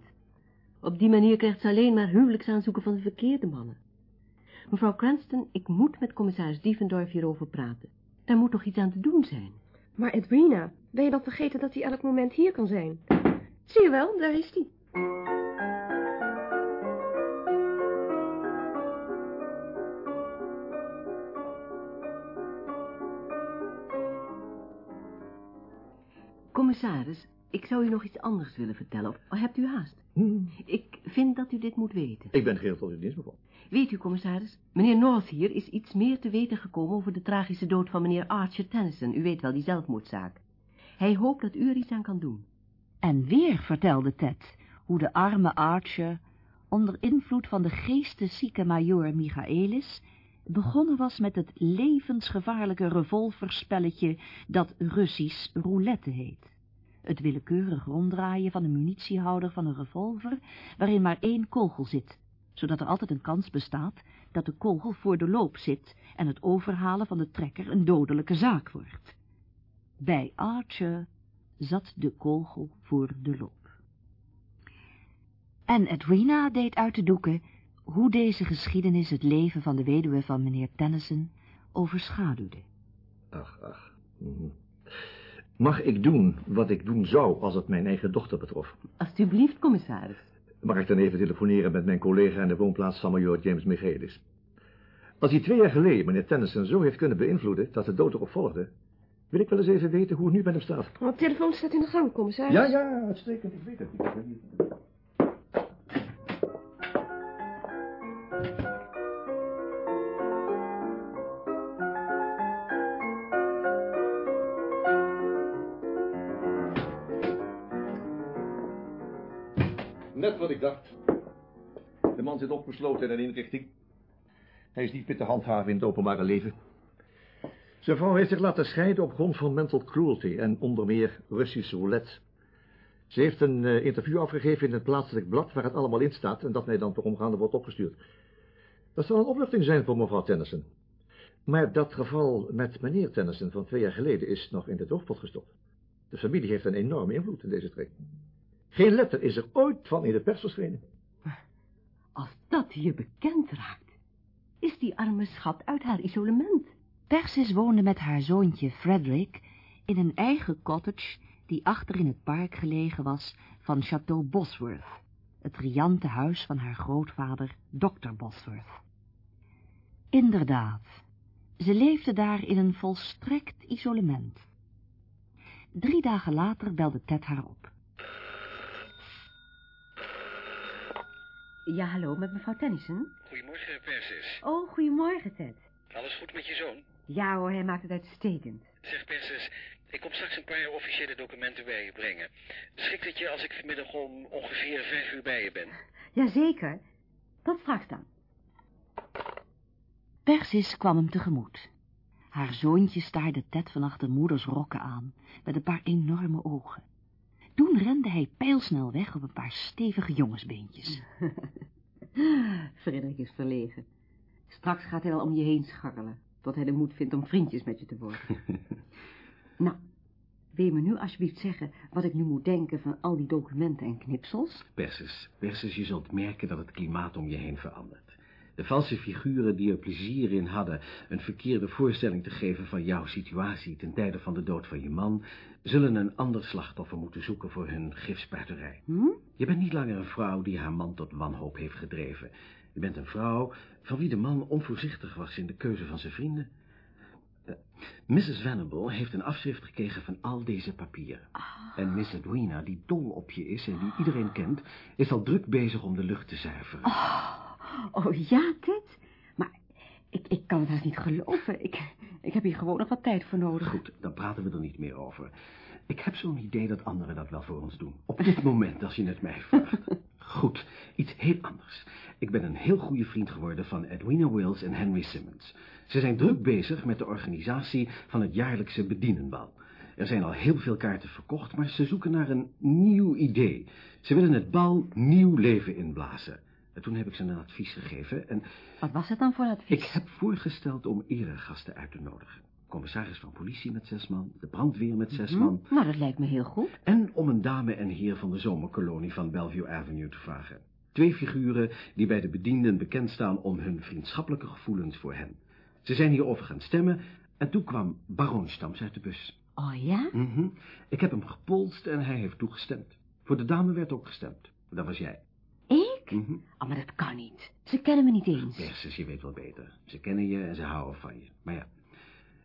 Op die manier krijgt ze alleen maar huwelijksaanzoeken van de verkeerde mannen. Mevrouw Cranston, ik moet met commissaris Dievendorf hierover praten. Daar moet toch iets aan te doen zijn. Maar Edwina, ben je dan vergeten dat hij elk moment hier kan zijn? Zie je wel, daar is hij. Commissaris, ik zou u nog iets anders willen vertellen. Of hebt u haast? Ik vind dat u dit moet weten. Ik ben geheel tot uw dienst, mevrouw. Weet u, commissaris, meneer North hier is iets meer te weten gekomen over de tragische dood van meneer Archer Tennyson. U weet wel, die zelfmoordzaak. Hij hoopt dat u er iets aan kan doen. En weer vertelde Ted hoe de arme Archer, onder invloed van de geesteszieke majoor Michaelis, begonnen was met het levensgevaarlijke revolverspelletje dat Russisch roulette heet. Het willekeurig ronddraaien van een munitiehouder van een revolver, waarin maar één kogel zit, zodat er altijd een kans bestaat dat de kogel voor de loop zit en het overhalen van de trekker een dodelijke zaak wordt. Bij Archer zat de kogel voor de loop. En Edwina deed uit de doeken hoe deze geschiedenis het leven van de weduwe van meneer Tennyson overschaduwde. Ach, ach. Mhm. Mag ik doen wat ik doen zou als het mijn eigen dochter betrof? Alsjeblieft, commissaris. Mag ik dan even telefoneren met mijn collega in de woonplaats van major James Michaelis? Als hij twee jaar geleden meneer Tennyson zo heeft kunnen beïnvloeden dat de dood erop volgde, wil ik wel eens even weten hoe het nu met hem staat. Oh, de telefoon staat in de gang, commissaris. Ja, ja, uitstekend, ik weet het. Ik weet het. Opgesloten in inrichting. Hij is niet meer te handhaven in het openbare leven. Zijn vrouw heeft zich laten scheiden op grond van mental cruelty en onder meer Russische roulette. Ze heeft een eh, interview afgegeven in het plaatselijk blad waar het allemaal in staat en dat mij dan per omgaande wordt opgestuurd. Dat zal een opluchting zijn voor mevrouw Tennyson. Maar dat geval met meneer Tennyson van twee jaar geleden is nog in de doofpot gestopt. De familie heeft een enorme invloed in deze streek. Geen letter is er ooit van in de pers verschenen. Als dat je bekend raakt, is die arme schat uit haar isolement. Persis woonde met haar zoontje Frederick in een eigen cottage die achter in het park gelegen was van Chateau Bosworth, het riante huis van haar grootvader, Dr. Bosworth. Inderdaad, ze leefde daar in een volstrekt isolement. Drie dagen later belde Ted haar op. Ja, hallo, met mevrouw Tennyson. Goedemorgen, Persis. Oh, goedemorgen, Ted. Alles goed met je zoon? Ja hoor, hij maakt het uitstekend. Zeg, Persis, ik kom straks een paar officiële documenten bij je brengen. Schikt het je als ik vanmiddag om ongeveer vijf uur bij je ben? Jazeker. Tot straks dan. Persis kwam hem tegemoet. Haar zoontje staarde Ted van achter moeders rokken aan, met een paar enorme ogen. Toen rende hij pijlsnel weg op een paar stevige jongensbeentjes. Frederik is verlegen. Straks gaat hij wel om je heen scharrelen, tot hij de moed vindt om vriendjes met je te worden. nou, wil je me nu alsjeblieft zeggen wat ik nu moet denken van al die documenten en knipsels? Persis, Persis, je zult merken dat het klimaat om je heen verandert. De valse figuren die er plezier in hadden een verkeerde voorstelling te geven van jouw situatie ten tijde van de dood van je man, zullen een ander slachtoffer moeten zoeken voor hun gifspuiterij. Hm? Je bent niet langer een vrouw die haar man tot wanhoop heeft gedreven. Je bent een vrouw van wie de man onvoorzichtig was in de keuze van zijn vrienden. Uh, Mrs. Venable heeft een afschrift gekregen van al deze papieren. En Miss Edwina, die dol op je is en die iedereen kent, is al druk bezig om de lucht te zuiveren. Oh ja, Ted. Maar ik, ik kan het haast niet geloven. Ik, ik heb hier gewoon nog wat tijd voor nodig. Goed, dan praten we er niet meer over. Ik heb zo'n idee dat anderen dat wel voor ons doen. Op dit moment, als je het mij vraagt. Goed, iets heel anders. Ik ben een heel goede vriend geworden van Edwina Wills en Henry Simmons. Ze zijn druk bezig met de organisatie van het jaarlijkse bedienenbal. Er zijn al heel veel kaarten verkocht, maar ze zoeken naar een nieuw idee. Ze willen het bal nieuw leven inblazen. En toen heb ik ze een advies gegeven en... Wat was het dan voor advies? Ik heb voorgesteld om eregasten uit te nodigen. commissaris van politie met zes man, de brandweer met zes Hm, man... Maar dat lijkt me heel goed. En om een dame en heer van de zomerkolonie van Bellevue Avenue te vragen. Twee figuren die bij de bedienden bekend staan om hun vriendschappelijke gevoelens voor hen. Ze zijn hierover gaan stemmen en toen kwam baron Stams uit de bus. Oh ja? Mhm. Ik heb hem gepolst en hij heeft toegestemd. Voor de dame werd ook gestemd. Dat was jij. Ik? Mhm. Oh, maar dat kan niet. Ze kennen me niet eens. Persis, je weet wel beter. Ze kennen je en ze houden van je. Maar ja,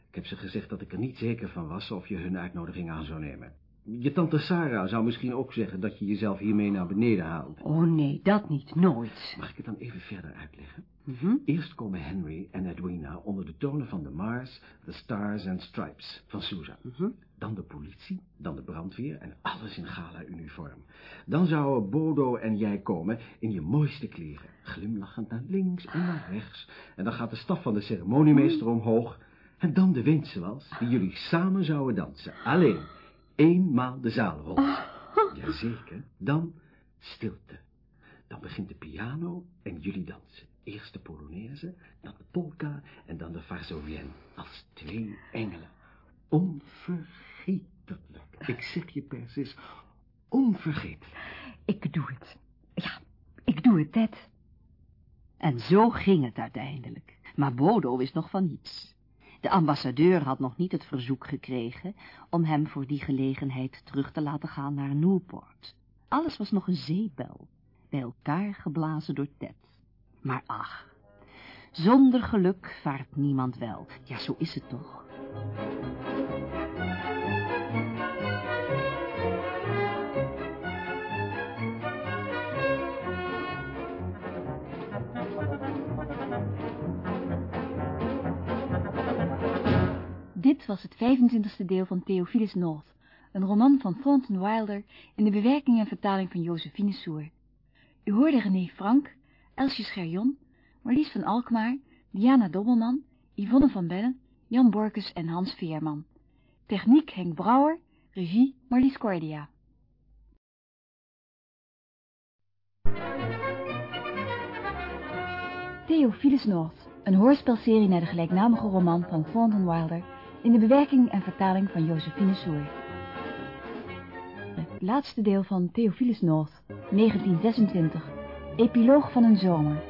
ik heb ze gezegd dat ik er niet zeker van was of je hun uitnodiging aan zou nemen. Je tante Sarah zou misschien ook zeggen dat je jezelf hiermee naar beneden haalt. Oh nee, dat niet. Nooit. Mag ik het dan even verder uitleggen? Mhm. Eerst komen Henry en Edwina onder de tonen van de Mars, de Stars and Stripes van Susan. Mhm. Dan de politie, dan de brandweer en alles in gala-uniform. Dan zouden Bodo en jij komen in je mooiste kleren, glimlachend naar links en naar rechts. En dan gaat de staf van de ceremoniemeester omhoog. En dan de windselwals, die jullie samen zouden dansen. Alleen, eenmaal de zaal rond. Jazeker. Dan stilte. Dan begint de piano en jullie dansen. Eerst de Polonaise, dan de polka en dan de Varsovienne. Als twee engelen. Onvergetelijk. Ik zeg je, Persis, onvergetelijk. Ik doe het. Ja, ik doe het, Ted. En zo ging het uiteindelijk. Maar Bodo wist nog van niets. De ambassadeur had nog niet het verzoek gekregen om hem voor die gelegenheid terug te laten gaan naar Newport. Alles was nog een zeepbel, bij elkaar geblazen door Ted. Maar ach, zonder geluk vaart niemand wel. Ja, zo is het toch. Dit was het 25e deel van Theophilus North, een roman van Thornton Wilder in de bewerking en vertaling van Josephine Soer. U hoorde René Frank, Elsje Scherjon, Marlies van Alkmaar, Diana Dobbelman, Yvonne van Bellen, Jan Borkes en Hans Veerman. Techniek Henk Brouwer, regie Marlies Cordia. Theophilus North, een hoorspelserie naar de gelijknamige roman van Thornton Wilder in de bewerking en vertaling van Josephine Soer. Het laatste deel van Theophilus North, 1926, epiloog van een zomer,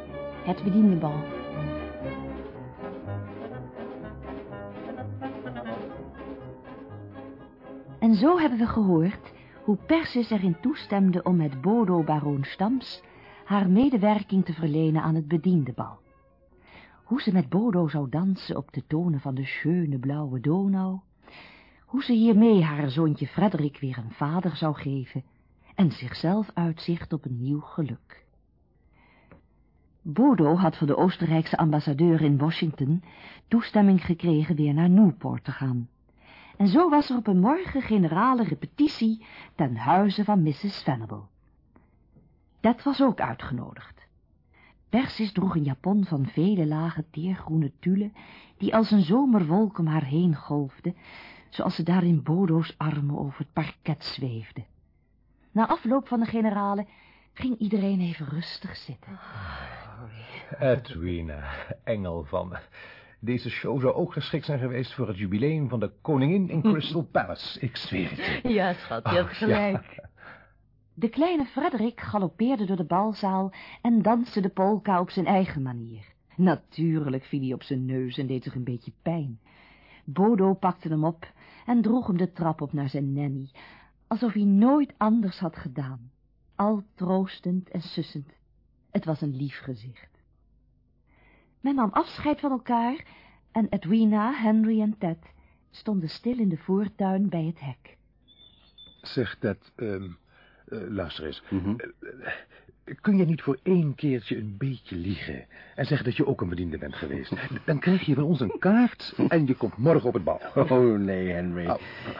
het bediendenbal. En zo hebben we gehoord hoe Persis erin toestemde om met Bodo baron Stams haar medewerking te verlenen aan het bediendenbal. Hoe ze met Bodo zou dansen op de tonen van de schöne blauwe Donau, hoe ze hiermee haar zoontje Frederik weer een vader zou geven en zichzelf uitzicht op een nieuw geluk. Bodo had van de Oostenrijkse ambassadeur in Washington toestemming gekregen weer naar Newport te gaan. En zo was er op een morgen generale repetitie ten huize van Mrs. Venable. Dat was ook uitgenodigd. Persis droeg een japon van vele lagen teergroene tulle, die als een zomerwolk om haar heen golfde, zoals ze daar in Bodo's armen over het parket zweefde. Na afloop van de generale ging iedereen even rustig zitten. Edwina, engel van me. Deze show zou ook geschikt zijn geweest voor het jubileum van de koningin in Crystal Palace. Ik zweer het je. Ja, schat, je hebt gelijk. De kleine Frederik galoppeerde door de balzaal en danste de polka op zijn eigen manier. Natuurlijk viel hij op zijn neus en deed zich een beetje pijn. Bodo pakte hem op en droeg hem de trap op naar zijn nanny, alsof hij nooit anders had gedaan. Al troostend en sussend. Het was een lief gezicht. Men nam afscheid van elkaar en Edwina, Henry en Ted stonden stil in de voortuin bij het hek. Zeg dat, ehm eh, luister eens. Eh, eh, kun je niet voor één keertje een beetje liegen en zeggen dat je ook een bediende bent geweest? Dan krijg je van ons een kaart en je komt morgen op het bal. Oh, nee, Henry.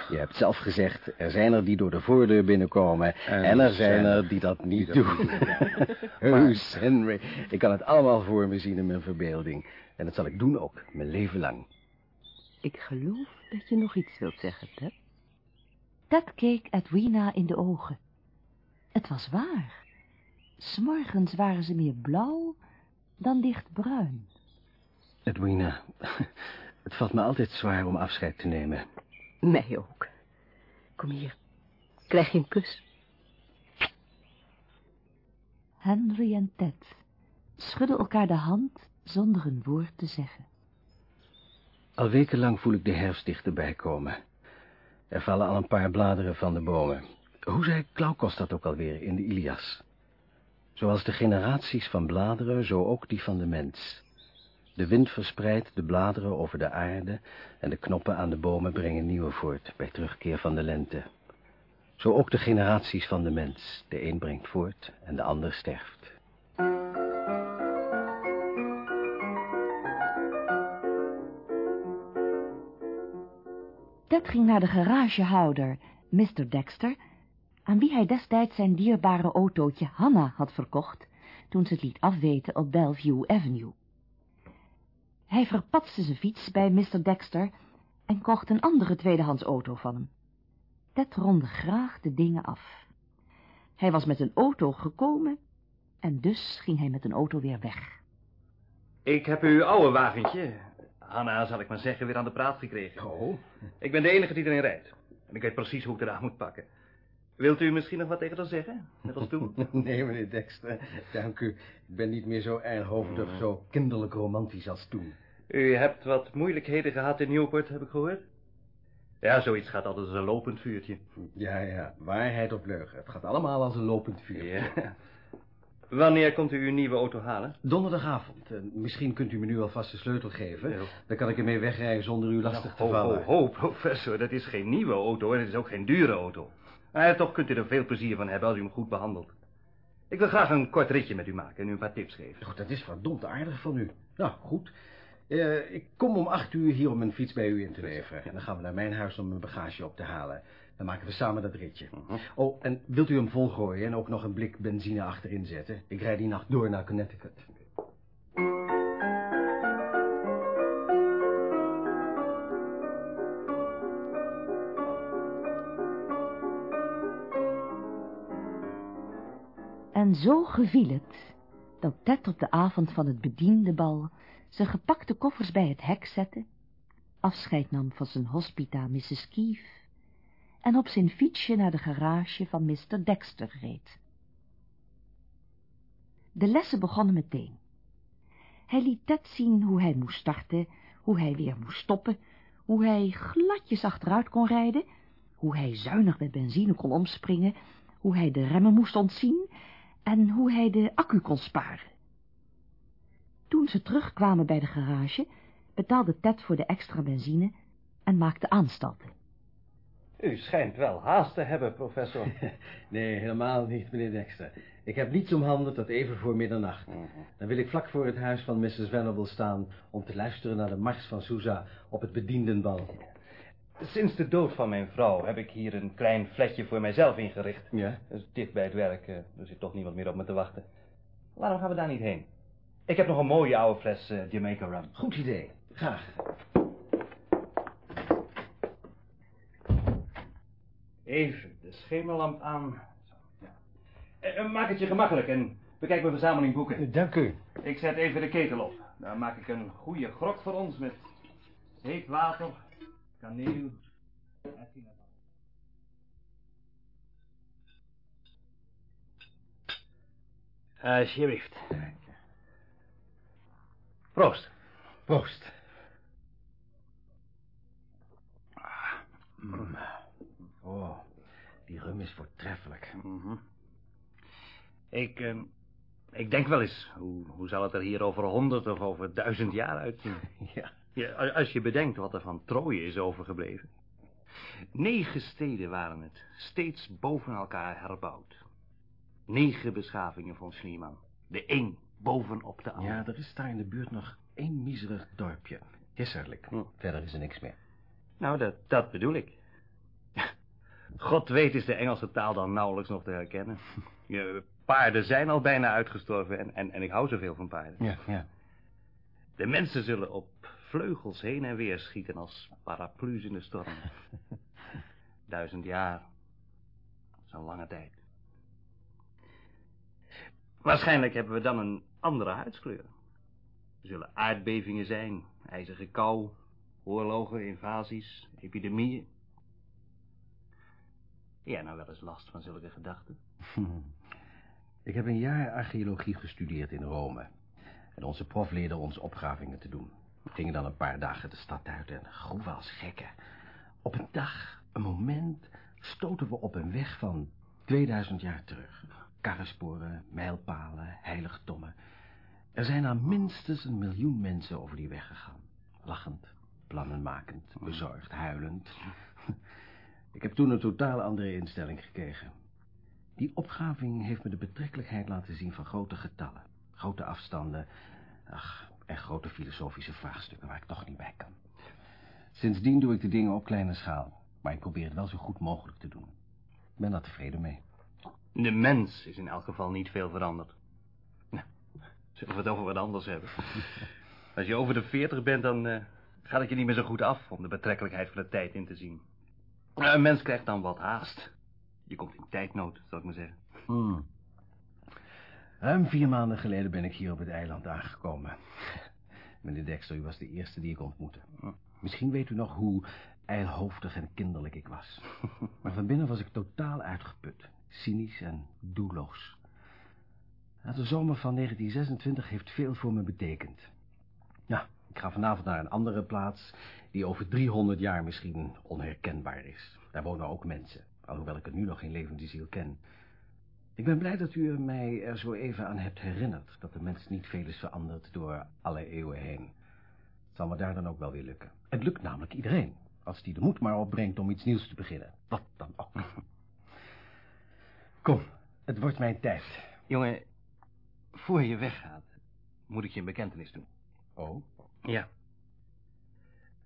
Je hebt zelf gezegd, er zijn er die door de voordeur binnenkomen... en, er zijn er die dat niet doen. Heus, Henry. Ik kan het allemaal voor me zien in mijn verbeelding. En dat zal ik doen ook, mijn leven lang. Ik geloof dat je nog iets wilt zeggen, Ted. Ted keek Edwina in de ogen. Het was waar. S'morgens waren ze meer blauw dan lichtbruin. Edwina, Het valt me altijd zwaar om afscheid te nemen. Mij ook. Kom hier. Krijg je een kus? Henry en Ted schudden elkaar de hand zonder een woord te zeggen. Al wekenlang voel ik de herfst dichterbij komen. Er vallen al een paar bladeren van de bomen. Hoe zei Klaukos dat ook alweer in de Ilias? Zoals de generaties van bladeren, zo ook die van de mens. De wind verspreidt de bladeren over de aarde en de knoppen aan de bomen brengen nieuwe voort bij terugkeer van de lente. Zo ook de generaties van de mens. De een brengt voort en de ander sterft. Ted ging naar de garagehouder, Mr. Dexter, aan wie hij destijds zijn dierbare autootje Hanna had verkocht, toen ze het liet afweten op Bellevue Avenue. Hij verpatste zijn fiets bij Mr. Dexter en kocht een andere tweedehands auto van hem. Ted ronde graag de dingen af. Hij was met een auto gekomen en dus ging hij met een auto weer weg. Ik heb uw oude wagentje, Hanna zal ik maar zeggen, weer aan de praat gekregen. Oh. Ik ben de enige die erin rijdt. En ik weet precies hoe ik eraan moet pakken. Wilt u misschien nog wat tegen haar zeggen? Net als toen? Nee, meneer Dexter, dank u. Ik ben niet meer zo ijlhoofdig, zo kinderlijk romantisch als toen. U hebt wat moeilijkheden gehad in Newport, heb ik gehoord. Ja, zoiets gaat altijd als een lopend vuurtje. Ja, ja, waarheid op leugen. Het gaat allemaal als een lopend vuurtje. Ja. Wanneer komt u uw nieuwe auto halen? Donderdagavond. Misschien kunt u me nu alvast de sleutel geven. Dan kan ik ermee wegrijden zonder u lastig te ho, vallen. Ho, ho, professor, dat is geen nieuwe auto en het is ook geen dure auto. Maar toch kunt u er veel plezier van hebben als u hem goed behandelt. Ik wil graag een kort ritje met u maken en u een paar tips geven. Oh, dat is verdomd aardig van u. Nou, goed. Eh, ik kom om acht uur hier om mijn fiets bij u in te leveren. En dan gaan we naar mijn huis om mijn bagage op te halen. Dan maken we samen dat ritje. Oh, en wilt u hem volgooien en ook nog een blik benzine achterin zetten? Ik rijd die nacht door naar Connecticut. Zo geviel het dat Ted op de avond van het bediendenbal zijn gepakte koffers bij het hek zette, afscheid nam van zijn hospita Mrs. Keefe en op zijn fietsje naar de garage van Mr. Dexter reed. De lessen begonnen meteen. Hij liet Ted zien hoe hij moest starten, hoe hij weer moest stoppen, hoe hij gladjes achteruit kon rijden, hoe hij zuinig met benzine kon omspringen, hoe hij de remmen moest ontzien en hoe hij de accu kon sparen. Toen ze terugkwamen bij de garage, betaalde Ted voor de extra benzine en maakte aanstalten. U schijnt wel haast te hebben, professor. Nee, helemaal niet, meneer Dexter. Ik heb niets om handen tot even voor middernacht. Dan wil ik vlak voor het huis van Mrs. Venable staan... om te luisteren naar de mars van Sousa op het bediendenbal. Sinds de dood van mijn vrouw heb ik hier een klein flatje voor mijzelf ingericht. Ja? Dus dicht bij het werk, eh, er zit toch niemand meer op me te wachten. Waarom gaan we daar niet heen? Ik heb nog een mooie oude fles eh, Jamaica rum. Goed idee. Graag. Even de schemerlamp aan. Ja. Eh, maak het je gemakkelijk en bekijk mijn verzameling boeken. Dank u. Ik zet even de ketel op. Dan maak ik een goede grok voor ons met heet water, kaneel en sinaasappel. Alsjeblieft. Proost. Proost. Mm. Oh, die rum is voortreffelijk. Mhm. Ik, eh, ik denk wel eens, hoe, hoe zal het er hier over honderd of over duizend jaar uitzien? Ja. Ja, als je bedenkt wat er van Troje is overgebleven. Negen steden waren het, steeds boven elkaar herbouwd. Negen beschavingen van Schliemann. De een bovenop de ander. Ja, er is daar in de buurt nog één miserig dorpje. Hisserlijk. Verder is er niks meer. Nou, dat, dat bedoel ik. God weet is de Engelse taal dan nauwelijks nog te herkennen. Paarden zijn al bijna uitgestorven en, en, en ik hou zoveel van paarden. Ja, ja. De mensen zullen op vleugels heen en weer schieten als paraplu's in de storm. Duizend jaar. Dat is een lange tijd. Waarschijnlijk hebben we dan een andere huidskleur. Er zullen aardbevingen zijn, ijzige kou, Oorlogen, invasies, epidemieën. Ja, nou wel eens last van zulke gedachten. Ik heb een jaar archeologie gestudeerd in Rome. En onze prof leerde ons opgravingen te doen. We gingen dan een paar dagen de stad uit en groeven als gekken. Op een dag, een moment, stoten we op een weg van 2000 jaar terug. Karrensporen, mijlpalen, heiligdommen. Er zijn al minstens een miljoen mensen over die weg gegaan. Lachend, plannenmakend, bezorgd, huilend. Ik heb toen een totaal andere instelling gekregen. Die opgraving heeft me de betrekkelijkheid laten zien van grote getallen. Grote afstanden, ach, en grote filosofische vraagstukken waar ik toch niet bij kan. Sindsdien doe ik de dingen op kleine schaal. Maar ik probeer het wel zo goed mogelijk te doen. Ik ben daar tevreden mee. De mens is in elk geval niet veel veranderd. Nou, zullen we het over wat anders hebben? Als je over de veertig bent, dan eh, gaat het je niet meer zo goed af... om de betrekkelijkheid van de tijd in te zien. Een mens krijgt dan wat haast. Je komt in tijdnood, zal ik maar zeggen. Hmm. Ruim vier maanden geleden ben ik hier op het eiland aangekomen. Meneer Dexter, u was de eerste die ik ontmoette. Misschien weet u nog hoe ijlhoofdig en kinderlijk ik was. Maar van binnen was ik totaal uitgeput. Cynisch en doelloos. De zomer van 1926 heeft veel voor me betekend. Ja, ik ga vanavond naar een andere plaats... die over 300 jaar misschien onherkenbaar is. Daar wonen ook mensen, alhoewel ik er nu nog geen levende ziel ken. Ik ben blij dat u mij er zo even aan hebt herinnerd... dat de mens niet veel is veranderd door alle eeuwen heen. Het zal me daar dan ook wel weer lukken. Het lukt namelijk iedereen, als die de moed maar opbrengt om iets nieuws te beginnen. Wat dan ook. Kom, het wordt mijn tijd. Jongen, voor je weggaat, moet ik je een bekentenis doen. Oh? Ja.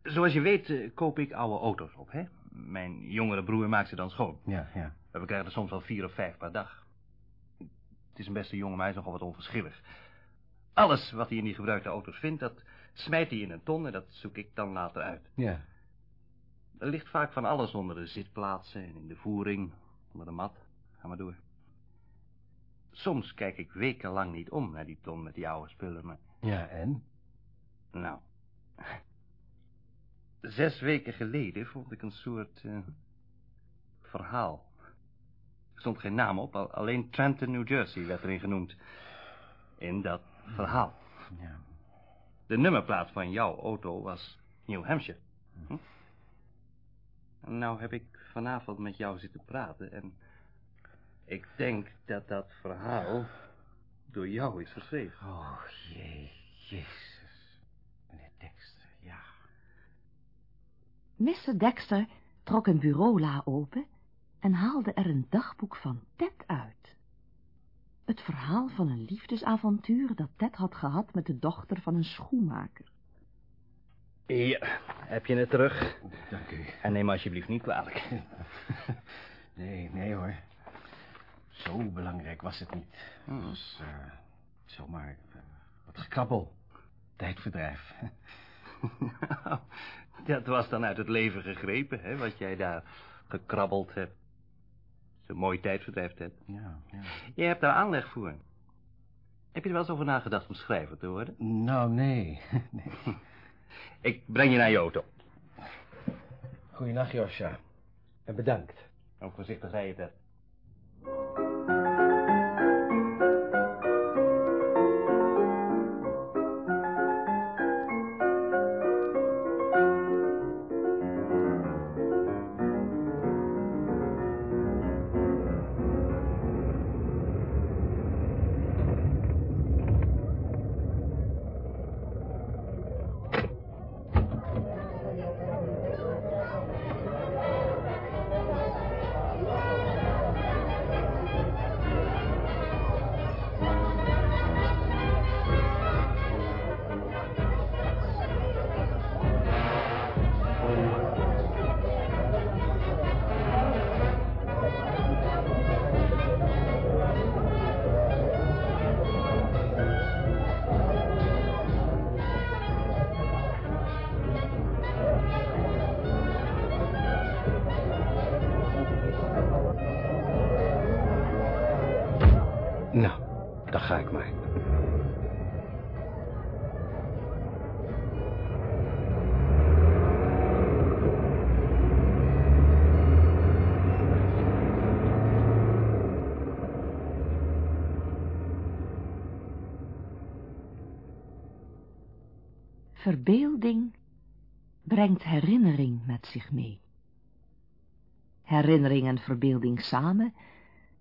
Zoals je weet eh, koop ik oude auto's op, hè? Mijn jongere broer maakt ze dan schoon. Ja, ja. We krijgen er soms wel vier of vijf per dag. Het is een beste jongen, maar hij is nogal wat onverschillig. Alles wat hij in die gebruikte auto's vindt, dat smijt hij in een ton en dat zoek ik dan later uit. Ja. Er ligt vaak van alles onder de zitplaatsen en in de voering, onder de mat. Ga maar door. Soms kijk ik wekenlang niet om naar die ton met die oude spullen, maar... Ja, en? Nou... Zes weken geleden vond ik een soort... Uh, verhaal. Er stond geen naam op, alleen Trenton, New Jersey werd erin genoemd. In dat verhaal. Ja. De nummerplaat van jouw auto was New Hampshire. Hm? En nou heb ik vanavond met jou zitten praten en... Ik denk dat dat verhaal door jou is geschreven. Oh, jee, jezus. Meneer Dexter, ja. Mr. Dexter trok een bureaula open en haalde er een dagboek van Ted uit. Het verhaal van een liefdesavontuur dat Ted had gehad met de dochter van een schoenmaker. Ja, heb je het terug? Dank u. En neem alsjeblieft niet kwalijk. nee, nee hoor. Zo belangrijk was het niet. Het was uh, zomaar uh, wat gekrabbel. Tijdverdrijf. dat was dan uit het leven gegrepen, hè, wat jij daar gekrabbeld hebt. Zo'n mooi tijdverdrijf, Ted. Ja, ja. Je hebt daar aanleg voor. Heb je er wel eens over nagedacht om schrijver te worden? Nou, nee. nee. Ik breng je naar je auto. Goeienacht, Josja. En bedankt. Ook voorzichtig rijden, Ted. Nou, dan ga ik maar. Verbeelding brengt herinnering met zich mee. Herinnering en verbeelding samen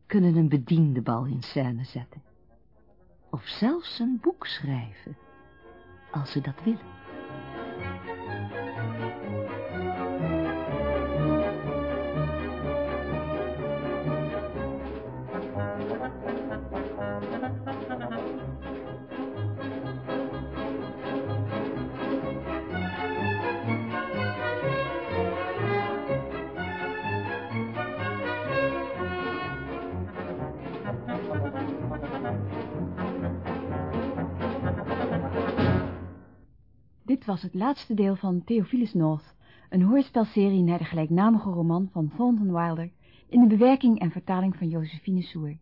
kunnen een bediendebal in scène zetten. Of zelfs een boek schrijven, als ze dat willen. Was het laatste deel van Theophilus North, een hoorspelserie naar de gelijknamige roman van Thornton Wilder in de bewerking en vertaling van Josephine Soer.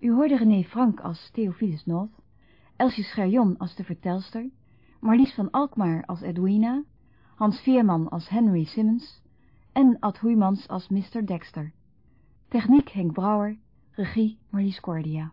U hoorde René Frank als Theophilus North, Elsje Scherjon als de vertelster, Marlies van Alkmaar als Edwina, Hans Veerman als Henry Simmons en Ad Hoeymans als Mr. Dexter. Techniek Henk Brouwer, regie Marlies Cordia.